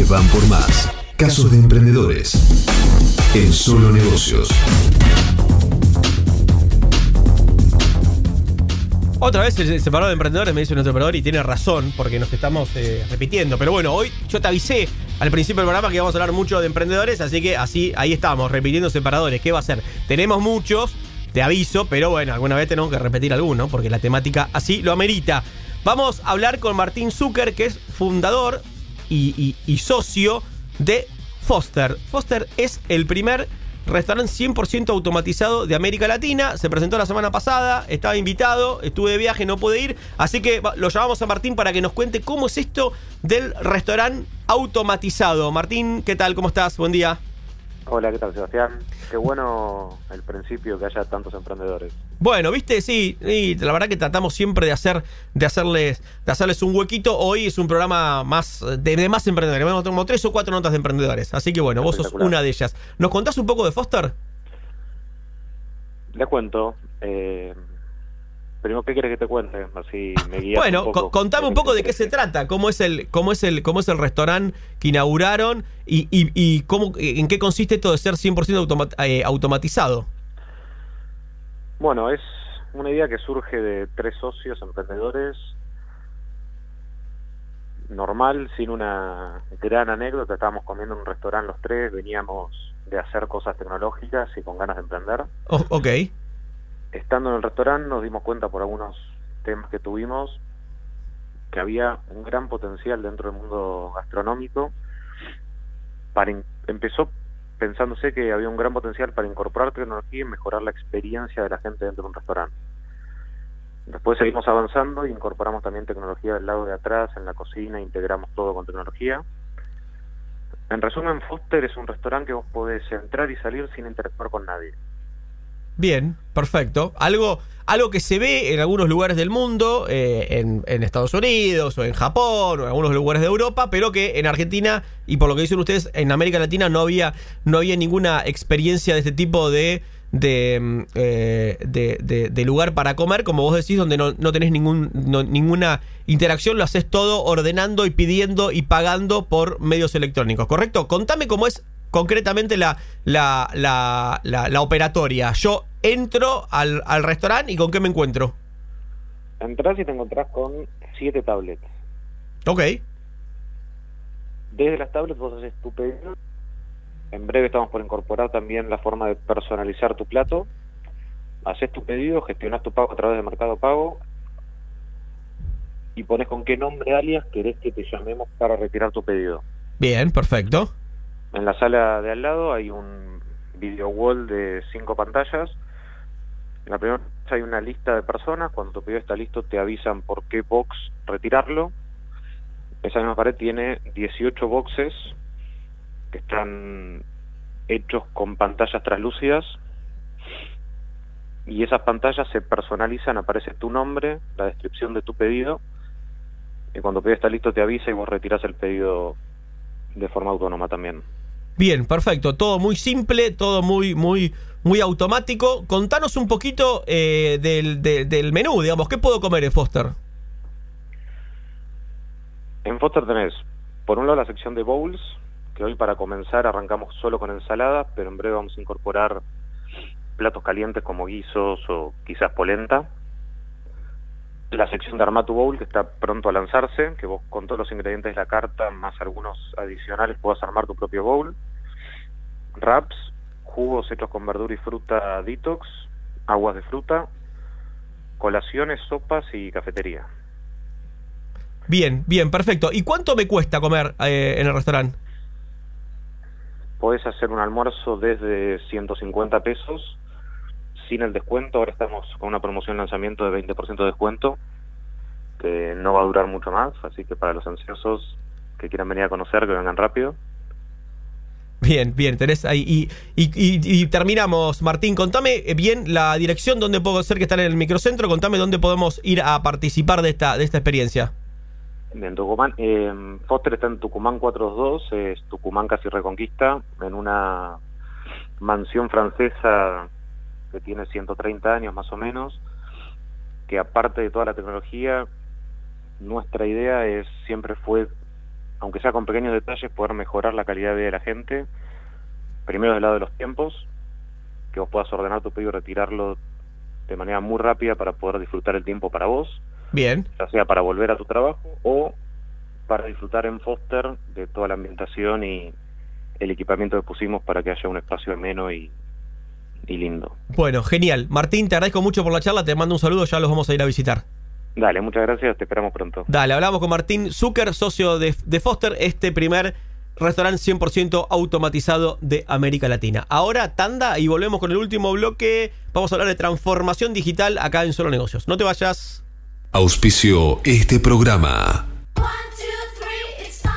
Van por más. Casos de emprendedores. En solo negocios. Otra vez el separador de emprendedores me dice nuestro operador y tiene razón porque nos estamos eh, repitiendo. Pero bueno, hoy yo te avisé al principio del programa que íbamos a hablar mucho de emprendedores, así que así ahí estamos, repitiendo separadores. ¿Qué va a ser? Tenemos muchos, te aviso, pero bueno, alguna vez tenemos que repetir alguno porque la temática así lo amerita. Vamos a hablar con Martín Zucker, que es fundador y, socio de Foster. Foster es el primer restaurante 100% automatizado de América Latina. Se presentó la semana pasada, estaba invitado, estuve de viaje, no pude ir. Así que lo llamamos a Martín para que nos cuente cómo es esto del restaurante automatizado. Martín, ¿qué tal? ¿Cómo estás? Buen día. Hola, ¿qué tal Sebastián? Qué bueno el principio que haya tantos emprendedores. Bueno, viste, sí, y la verdad que tratamos siempre de hacer, de hacerles, de hacerles un huequito. Hoy es un programa más de, más emprendedores. Tenemos como tres o cuatro notas de emprendedores. Así que bueno, vos sos una de ellas. ¿Nos contás un poco de Foster? Le cuento. Eh, ¿qué quieres que te cuente? Así me guías Bueno, contame un poco de qué se trata, cómo es el, cómo es el, cómo es el restaurante que inauguraron y, y, cómo, en qué consiste esto de ser 100% eh, automatizado. Bueno, es una idea que surge de tres socios emprendedores, normal, sin una gran anécdota. Estábamos comiendo en un restaurante los tres, veníamos de hacer cosas tecnológicas y con ganas de emprender. Oh, ok estando en el restaurante nos dimos cuenta por algunos temas que tuvimos que había un gran potencial dentro del mundo gastronómico. Empezó pensándose que había un gran potencial para incorporar tecnología y mejorar la experiencia de la gente dentro de un restaurante. Después seguimos avanzando e incorporamos también tecnología del lado de atrás, en la cocina, integramos todo con tecnología. En resumen, Foster es un restaurante que vos podés entrar y salir sin interactuar con nadie. Bien, perfecto. Algo, algo que se ve en algunos lugares del mundo, eh, en, Estados Unidos o en Japón o en algunos lugares de Europa, pero que en Argentina y por lo que dicen ustedes, en América Latina no había, no había ninguna experiencia de este tipo de, de, mm, eh, de, lugar para comer, como vos decís, donde no, no tenés ningún, ninguna interacción, lo haces todo ordenando y pidiendo y pagando por medios electrónicos, ¿correcto? Contame cómo es concretamente la, la, la, la, operatoria. Yo entro al, al restaurante y con qué me encuentro. Entras y te encontrás con siete tablets. Ok. Desde las tablets vos haces tu pedido. En breve estamos por incorporar también la forma de personalizar tu plato. Haces tu pedido, gestionas tu pago a través de Mercado Pago y pones con qué nombre alias querés que te llamemos para retirar tu pedido. Bien, perfecto. En la sala de al lado hay un video wall de cinco pantallas. En la primera hay una lista de personas. Cuando tu pedido está listo te avisan por qué box retirarlo. Esa misma pared tiene 18 boxes que están hechos con pantallas translúcidas y esas pantallas se personalizan, aparece tu nombre, la descripción de tu pedido y cuando el pedido está listo te avisa y vos retirás el pedido de forma autónoma también. Bien, perfecto. Todo muy simple, todo muy, muy, muy automático. Contanos un poquito eh, del, de- del menú, digamos. ¿Qué puedo comer en Foster? En Foster tenés, por un lado, la sección de bowls, que hoy para comenzar arrancamos solo con ensalada, pero en breve vamos a incorporar platos calientes como guisos o quizás polenta. La sección de Arma tu Bowl, que está pronto a lanzarse, que vos con todos los ingredientes de la carta, más algunos adicionales, puedas armar tu propio bowl. Wraps, jugos hechos con verdura y fruta detox, aguas de fruta, colaciones, sopas y cafetería. Bien, bien, perfecto. ¿Y cuánto me cuesta comer eh, en el restaurante? Podés hacer un almuerzo desde 150 pesos sin el descuento. Ahora estamos con una promoción de lanzamiento de 20% de descuento que no va a durar mucho más. Así que para los ansiosos que quieran venir a conocer, que vengan rápido. Bien, bien, tenés ahí. Y, y- y- y terminamos, Martín. Contame eh, bien la dirección donde puedo ser que están en el microcentro. Contame dónde podemos ir a participar de esta, de esta experiencia. En Tucumán, eh, Foster está en Tucumán 422, es Tucumán casi Reconquista, en una mansión francesa que tiene 130 años más o menos, que aparte de toda la tecnología, nuestra idea es siempre fue, aunque sea con pequeños detalles, poder mejorar la calidad de vida de la gente, primero del lado de los tiempos, que vos puedas ordenar tu pedido y retirarlo de manera muy rápida para poder disfrutar el tiempo para vos Bien. ya sea para volver a tu trabajo o para disfrutar en Foster de toda la ambientación y el equipamiento que pusimos para que haya un espacio ameno y, y lindo. Bueno, genial. Martín, te agradezco mucho por la charla. Te mando un saludo. Ya los vamos a ir a visitar. Dale, muchas gracias, te esperamos pronto. Dale, hablamos con Martín Zucker, socio de, de Foster, este primer restaurante 100% automatizado de América Latina. Ahora, tanda y volvemos con el último bloque. Vamos a hablar de transformación digital acá en Solo Negocios. No te vayas. Auspicio este programa.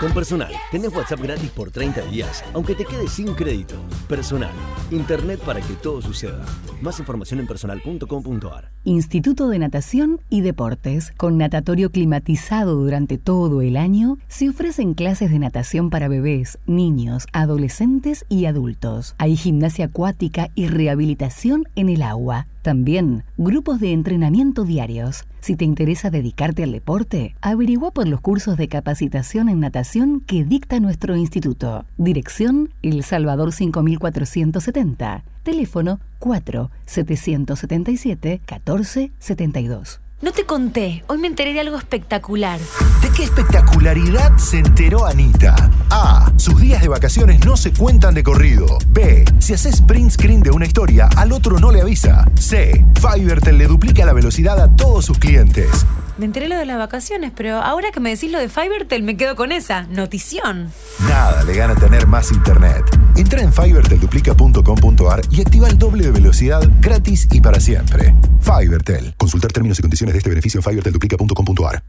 Con Personal, tenés WhatsApp gratis por 30 días, aunque te quedes sin crédito. Personal, Internet para que todo suceda. Más información en personal.com.ar. Instituto de Natación y Deportes, con natatorio climatizado durante todo el año, se ofrecen clases de natación para bebés, niños, adolescentes y adultos. Hay gimnasia acuática y rehabilitación en el agua. También grupos de entrenamiento diarios. Si te interesa dedicarte al deporte, averigua por los cursos de capacitación en natación que dicta nuestro instituto. Dirección El Salvador 5470. Teléfono 4 777 1472. No te conté, hoy me enteré de algo espectacular. ¿De qué espectacularidad se enteró Anita? A. Sus días de vacaciones no se cuentan de corrido. B. Si haces print screen de una historia, al otro no le avisa. C. Fivertel le duplica la velocidad a todos sus clientes. Me enteré lo de las vacaciones, pero ahora que me decís lo de Fivertel me quedo con esa. Notición. Nada le gana tener más internet. Entra en fivertelduplica.com.ar y activa el doble de velocidad gratis y para siempre. Fivertel. Consultar términos y condiciones de este beneficio en fivertelduplica.com.ar.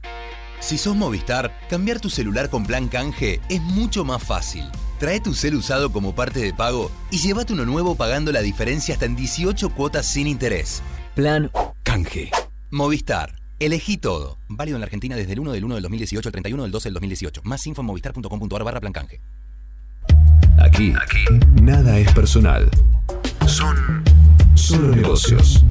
Si sos Movistar, cambiar tu celular con plan canje es mucho más fácil. Trae tu cel usado como parte de pago y llévate uno nuevo pagando la diferencia hasta en 18 cuotas sin interés. Plan Canje. Movistar. Elegí todo. Válido en la Argentina desde el 1 del 1 del 2018 al 31 del 12 del 2018. Más info en movistar.com.ar barra plan canje. Aquí, nada es personal. Son solo negocios.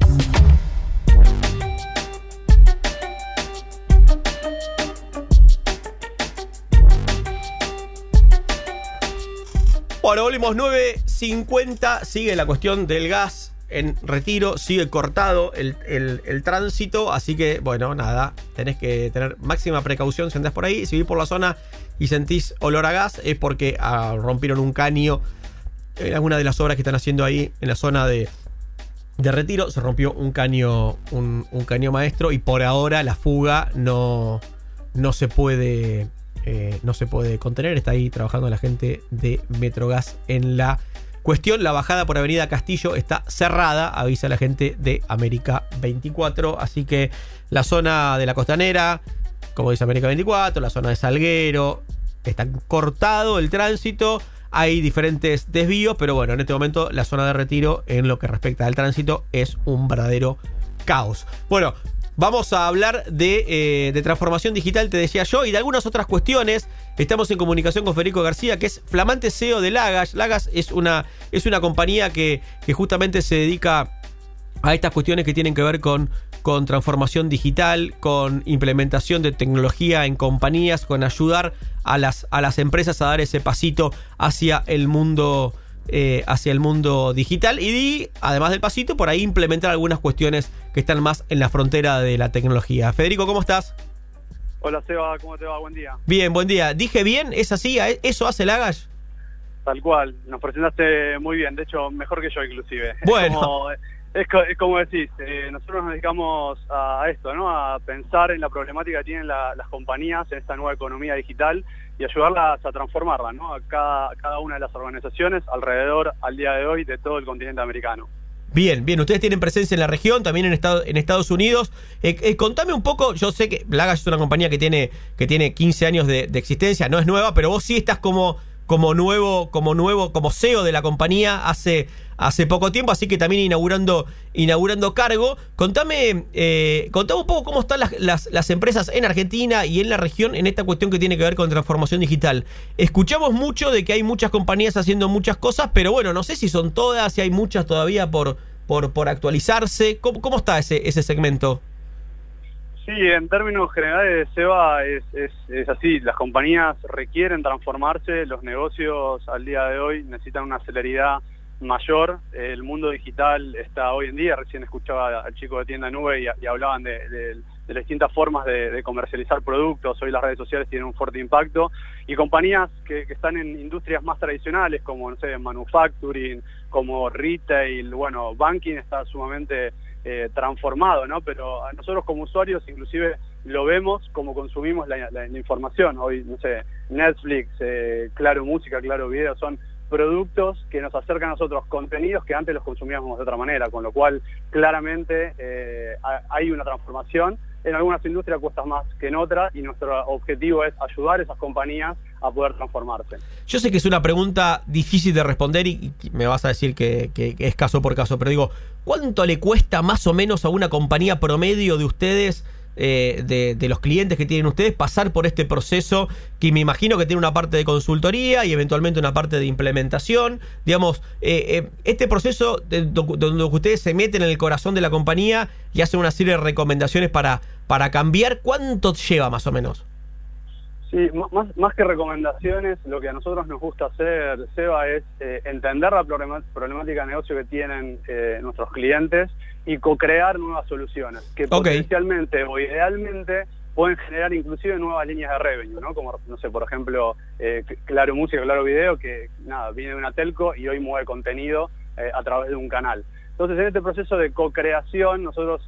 Bueno, volvimos 9.50. Sigue la cuestión del gas en retiro, sigue cortado el, el- tránsito, así que, bueno, nada, tenés que tener máxima precaución si andás por ahí. Si vivís por la zona y sentís olor a gas, es porque ah, rompieron un caño en alguna de las obras que están haciendo ahí en la zona de, de retiro. Se rompió un caño, un, un caño maestro y por ahora la fuga no, no se puede. eh, no se puede contener. Está ahí trabajando la gente de Metrogas en la cuestión. La bajada por Avenida Castillo está cerrada, avisa la gente de América 24. Así que la zona de la costanera, como dice América 24, la zona de Salguero, está cortado el tránsito. Hay diferentes desvíos, pero bueno, en este momento la zona de retiro en lo que respecta al tránsito es un verdadero caos. Bueno, vamos a hablar de, eh, de transformación digital, te decía yo, y de algunas otras cuestiones. Estamos en comunicación con Federico García, que es flamante CEO de Lagas. Lagas es una, es una compañía que, que justamente se dedica a estas cuestiones que tienen que ver con, con transformación digital, con implementación de tecnología en compañías, con ayudar a las, a las empresas a dar ese pasito hacia el mundo. Eh, hacia el mundo digital y además del pasito por ahí implementar algunas cuestiones que están más en la frontera de la tecnología. Federico, ¿cómo estás? Hola Seba, ¿cómo te va? Buen día. Bien, buen día. ¿Dije bien? ¿Es así? ¿Eso hace Lagas? Tal cual, nos presentaste muy bien, de hecho mejor que yo inclusive. Bueno. Es como, es es como decís, eh, nosotros nos dedicamos a esto, ¿no? A pensar en la problemática que tienen la- las compañías en esta nueva economía digital y ayudarlas a transformarla, ¿no? A cada, cada una de las organizaciones alrededor al día de hoy de todo el continente americano. Bien, bien, ustedes tienen presencia en la región, también en, Estado- en Estados Unidos. Eh, eh, contame un poco, yo sé que Lagas es una compañía que tiene, que tiene 15 años de existencia, no es nueva, pero vos sí estás como, como nuevo, como nuevo, como CEO de la compañía hace, hace poco tiempo, así que también inaugurando, inaugurando cargo. Contame, eh, contame un poco cómo están las, las, las empresas en Argentina y en la región en esta cuestión que tiene que ver con transformación digital. Escuchamos mucho de que hay muchas compañías haciendo muchas cosas, pero bueno, no sé si son todas, si hay muchas todavía por, por, por actualizarse. ¿Cómo, cómo está ese, ese segmento? Sí, en términos generales, Seba, es, es, es así. Las compañías requieren transformarse, los negocios al día de hoy necesitan una celeridad mayor. El mundo digital está hoy en día, recién escuchaba al chico de tienda nube y, hablaban de, de- de las distintas formas de, de comercializar productos. Hoy las redes sociales tienen un fuerte impacto. Y compañías que, que están en industrias más tradicionales, como, no sé, manufacturing, como retail, bueno, banking está sumamente eh, transformado, ¿no? Pero a nosotros como usuarios inclusive lo vemos como consumimos la, información. Hoy, no sé, Netflix, eh, Claro Música, Claro Video, son productos que nos acercan a nosotros contenidos que antes los consumíamos de otra manera, con lo cual claramente eh, ha- hay una transformación. En algunas industrias cuesta más que en otras y nuestro objetivo es ayudar a esas compañías a poder transformarse. Yo sé que es una pregunta difícil de responder y, me vas a decir que, es caso por caso, pero digo, ¿cuánto le cuesta más o menos a una compañía promedio de ustedes, eh, de, los clientes que tienen ustedes, pasar por este proceso que me imagino que tiene una parte de consultoría y eventualmente una parte de implementación? Digamos, eh, eh, este proceso de- do- donde ustedes se meten en el corazón de la compañía y hacen una serie de recomendaciones para, para cambiar, ¿cuánto lleva más o menos? Sí, más, más que recomendaciones, lo que a nosotros nos gusta hacer, Seba, es eh, entender la problemática de negocio que tienen eh, nuestros clientes y co-crear nuevas soluciones que potencialmente o idealmente pueden generar inclusive nuevas líneas de revenue, ¿no? Como, no sé, por ejemplo, eh, Claro Música, Claro Video, que nada, viene de una telco y hoy mueve contenido a través de un canal. Entonces, en este proceso de co-creación, nosotros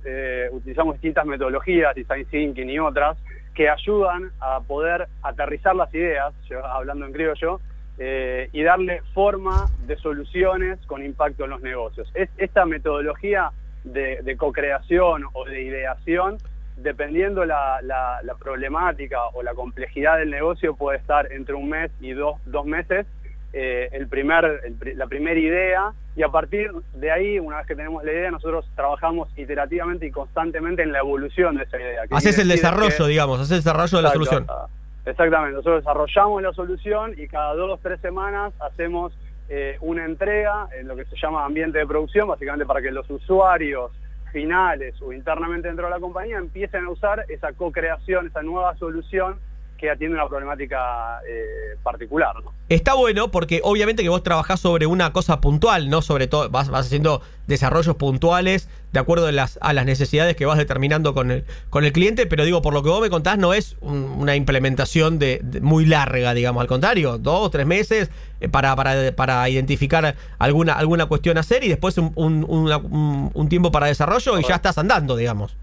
utilizamos distintas metodologías, design thinking y otras, que ayudan a poder aterrizar las ideas, hablando en criollo, eh, y darle forma de soluciones con impacto en los negocios. Es, esta metodología de, de co-creación o de ideación, dependiendo la, la- la problemática o la complejidad del negocio, puede estar entre un mes y dos, dos meses, eh, el primer, el la primera idea y a partir de ahí, una vez que tenemos la idea, nosotros trabajamos iterativamente y constantemente en la evolución de esa idea. Haces el desarrollo, que- digamos, haces el desarrollo de la Exacto, solución. ah, Exactamente, nosotros desarrollamos la solución y cada dos o tres semanas hacemos eh, una entrega en lo que se llama ambiente de producción, básicamente para que los usuarios finales o internamente dentro de la compañía empiecen a usar esa co-creación, esa nueva solución que atiende una problemática eh, particular. ¿no? Está bueno porque obviamente que vos trabajás sobre una cosa puntual, no sobre todo, vas, vas haciendo desarrollos puntuales de acuerdo a las, a las necesidades que vas determinando con el, con el cliente, pero digo, por lo que vos me contás, no es un- una implementación de, de- muy larga, digamos, al contrario, dos, tres meses eh, para, para, para identificar alguna, alguna cuestión a hacer y después un, un- una- un- un tiempo para desarrollo y ya estás andando, digamos.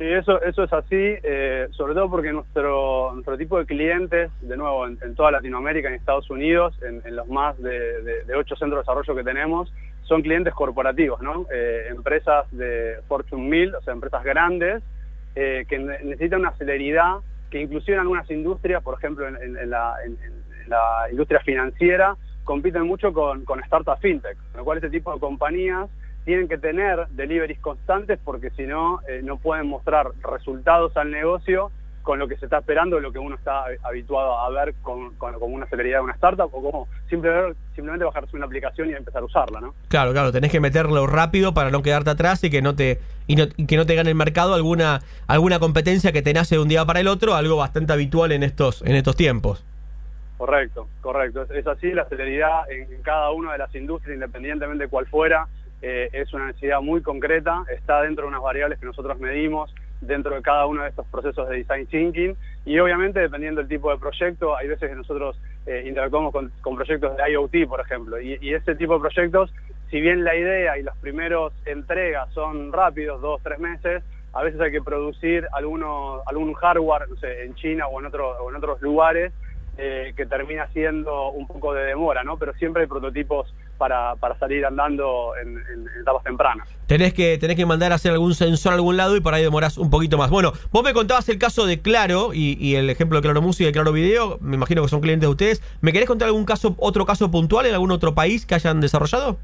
Sí, eso, eso es así, eh, sobre todo porque nuestro, nuestro tipo de clientes, de nuevo, en, toda Latinoamérica, en Estados Unidos, en, los más de, ocho centros de desarrollo que tenemos, son clientes corporativos, ¿no? Eh, empresas de Fortune 1000, o sea, empresas grandes, eh, que ne- necesitan una celeridad que inclusive en algunas industrias, por ejemplo, en la industria financiera, compiten mucho con, con startups fintech, con lo cual este tipo de compañías tienen que tener deliveries constantes porque si no, eh, no pueden mostrar resultados al negocio con lo que se está esperando, lo que uno está habituado a ver con, con- con una celeridad de una startup o como simplemente, simplemente bajarse una aplicación y empezar a usarla, ¿no? Claro, claro, tenés que meterlo rápido para no quedarte atrás y que no te y, no- y que no te gane el mercado alguna alguna competencia que te nace de un día para el otro, algo bastante habitual en estos en estos tiempos. Correcto, correcto. Es, es así, la celeridad en, en cada una de las industrias, independientemente de cuál fuera, eh, es una necesidad muy concreta, está dentro de unas variables que nosotros medimos dentro de cada uno de estos procesos de design thinking y obviamente dependiendo del tipo de proyecto, hay veces que nosotros eh, interactuamos con, con proyectos de IoT, por ejemplo, y, y ese tipo de proyectos, si bien la idea y los primeros entregas son rápidos, dos, tres meses, a veces hay que producir alguno, algún hardware, no sé, en China o en, otro, o en otros lugares, eh, que termina siendo un poco de demora, ¿no? Pero siempre hay prototipos para, para salir andando en, en- en etapas tempranas. Tenés que, tenés que mandar a hacer algún sensor a algún lado y por ahí demorás un poquito más. Bueno, vos me contabas el caso de Claro y, y el ejemplo de Claro Música y de Claro Video. Me imagino que son clientes de ustedes. ¿Me querés contar algún caso, otro caso puntual en algún otro país que hayan desarrollado?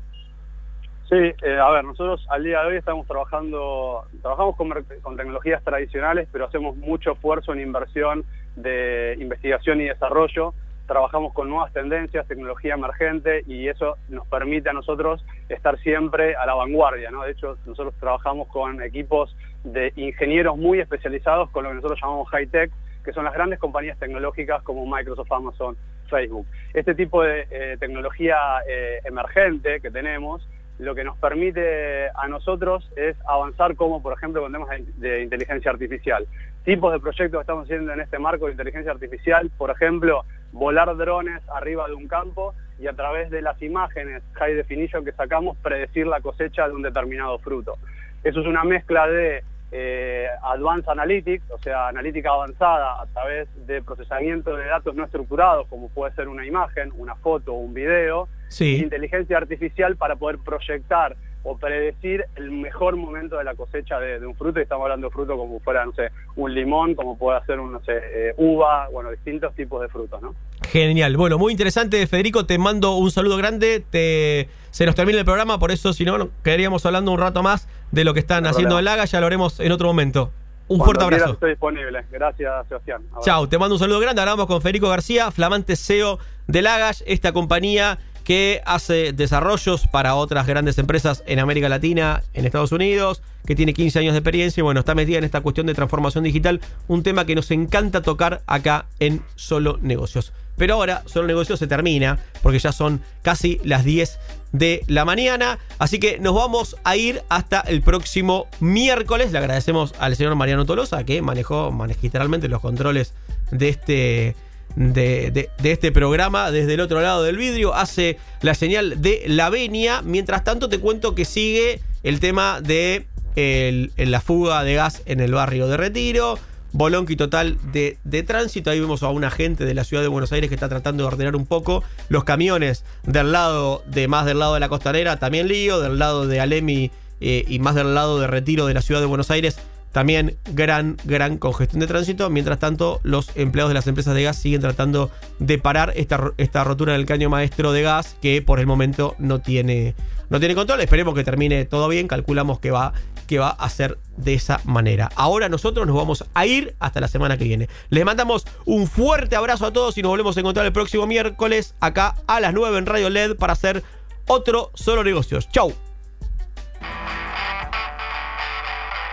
Sí, eh, a ver, nosotros al día de hoy estamos trabajando, trabajamos con tecnologías tradicionales, pero hacemos mucho esfuerzo en inversión de investigación y desarrollo. Trabajamos con nuevas tendencias, tecnología emergente y eso nos permite a nosotros estar siempre a la vanguardia. De hecho, nosotros trabajamos con equipos de ingenieros muy especializados con lo que nosotros llamamos high tech, que son las grandes compañías tecnológicas como Microsoft, Amazon, Facebook. Este tipo de eh, tecnología eh, emergente que tenemos lo que nos permite a nosotros es avanzar como, por ejemplo, con temas de inteligencia artificial. Tipos de proyectos que estamos haciendo en este marco de inteligencia artificial, por ejemplo, volar drones arriba de un campo y a través de las imágenes high definition que sacamos predecir la cosecha de un determinado fruto. Eso es una mezcla de eh, Advanced Analytics, o sea, analítica avanzada a través de procesamiento de datos no estructurados, como puede ser una imagen, una foto, un video, Sí. inteligencia artificial para poder proyectar o predecir el mejor momento de la cosecha de, de un fruto, y estamos hablando de fruto como fuera, no sé, un limón, como puede ser un, no sé, eh, uva, bueno, distintos tipos de frutos, ¿no? Genial. Bueno, muy interesante, Federico. Te mando un saludo grande. Te, se nos termina el programa, por eso, si no, quedaríamos hablando un rato más de lo que están No haciendo en problema. Laga. Ya lo haremos en otro momento. Un Cuando fuerte quieras abrazo. Estoy disponible. Gracias, Sebastián. Chao, te mando un saludo grande. Hablamos con Federico García, flamante CEO de Lagash, esta compañía que hace desarrollos para otras grandes empresas en América Latina, en Estados Unidos, que tiene 15 años de experiencia y bueno, está metida en esta cuestión de transformación digital, un tema que nos encanta tocar acá en Solo Negocios. Pero ahora Solo Negocios se termina, porque ya son casi las 10 de la mañana, así que nos vamos a ir hasta el próximo miércoles. Le agradecemos al señor Mariano Tolosa, que manejó magistralmente los controles de este de, de- este programa desde el otro lado del vidrio. Hace la señal de la venia. Mientras tanto, te cuento que sigue el tema de el- la fuga de gas en el barrio de Retiro. Bolonqui total de, de tránsito. Ahí vemos a un agente de la ciudad de Buenos Aires que está tratando de ordenar un poco los camiones del lado de más del lado de la costanera, también lío, del lado de Alemi eh, y más del lado de Retiro de la ciudad de Buenos Aires, también gran, gran congestión de tránsito. Mientras tanto, los empleados de las empresas de gas siguen tratando de parar esta, esta rotura del caño maestro de gas que por el momento no tiene, no tiene control. Esperemos que termine todo bien. Calculamos que va, que va a ser de esa manera. Ahora nosotros nos vamos a ir hasta la semana que viene. Les mandamos un fuerte abrazo a todos y nos volvemos a encontrar el próximo miércoles acá a las 9 en Radio LED para hacer otro Solo Negocios. Chau.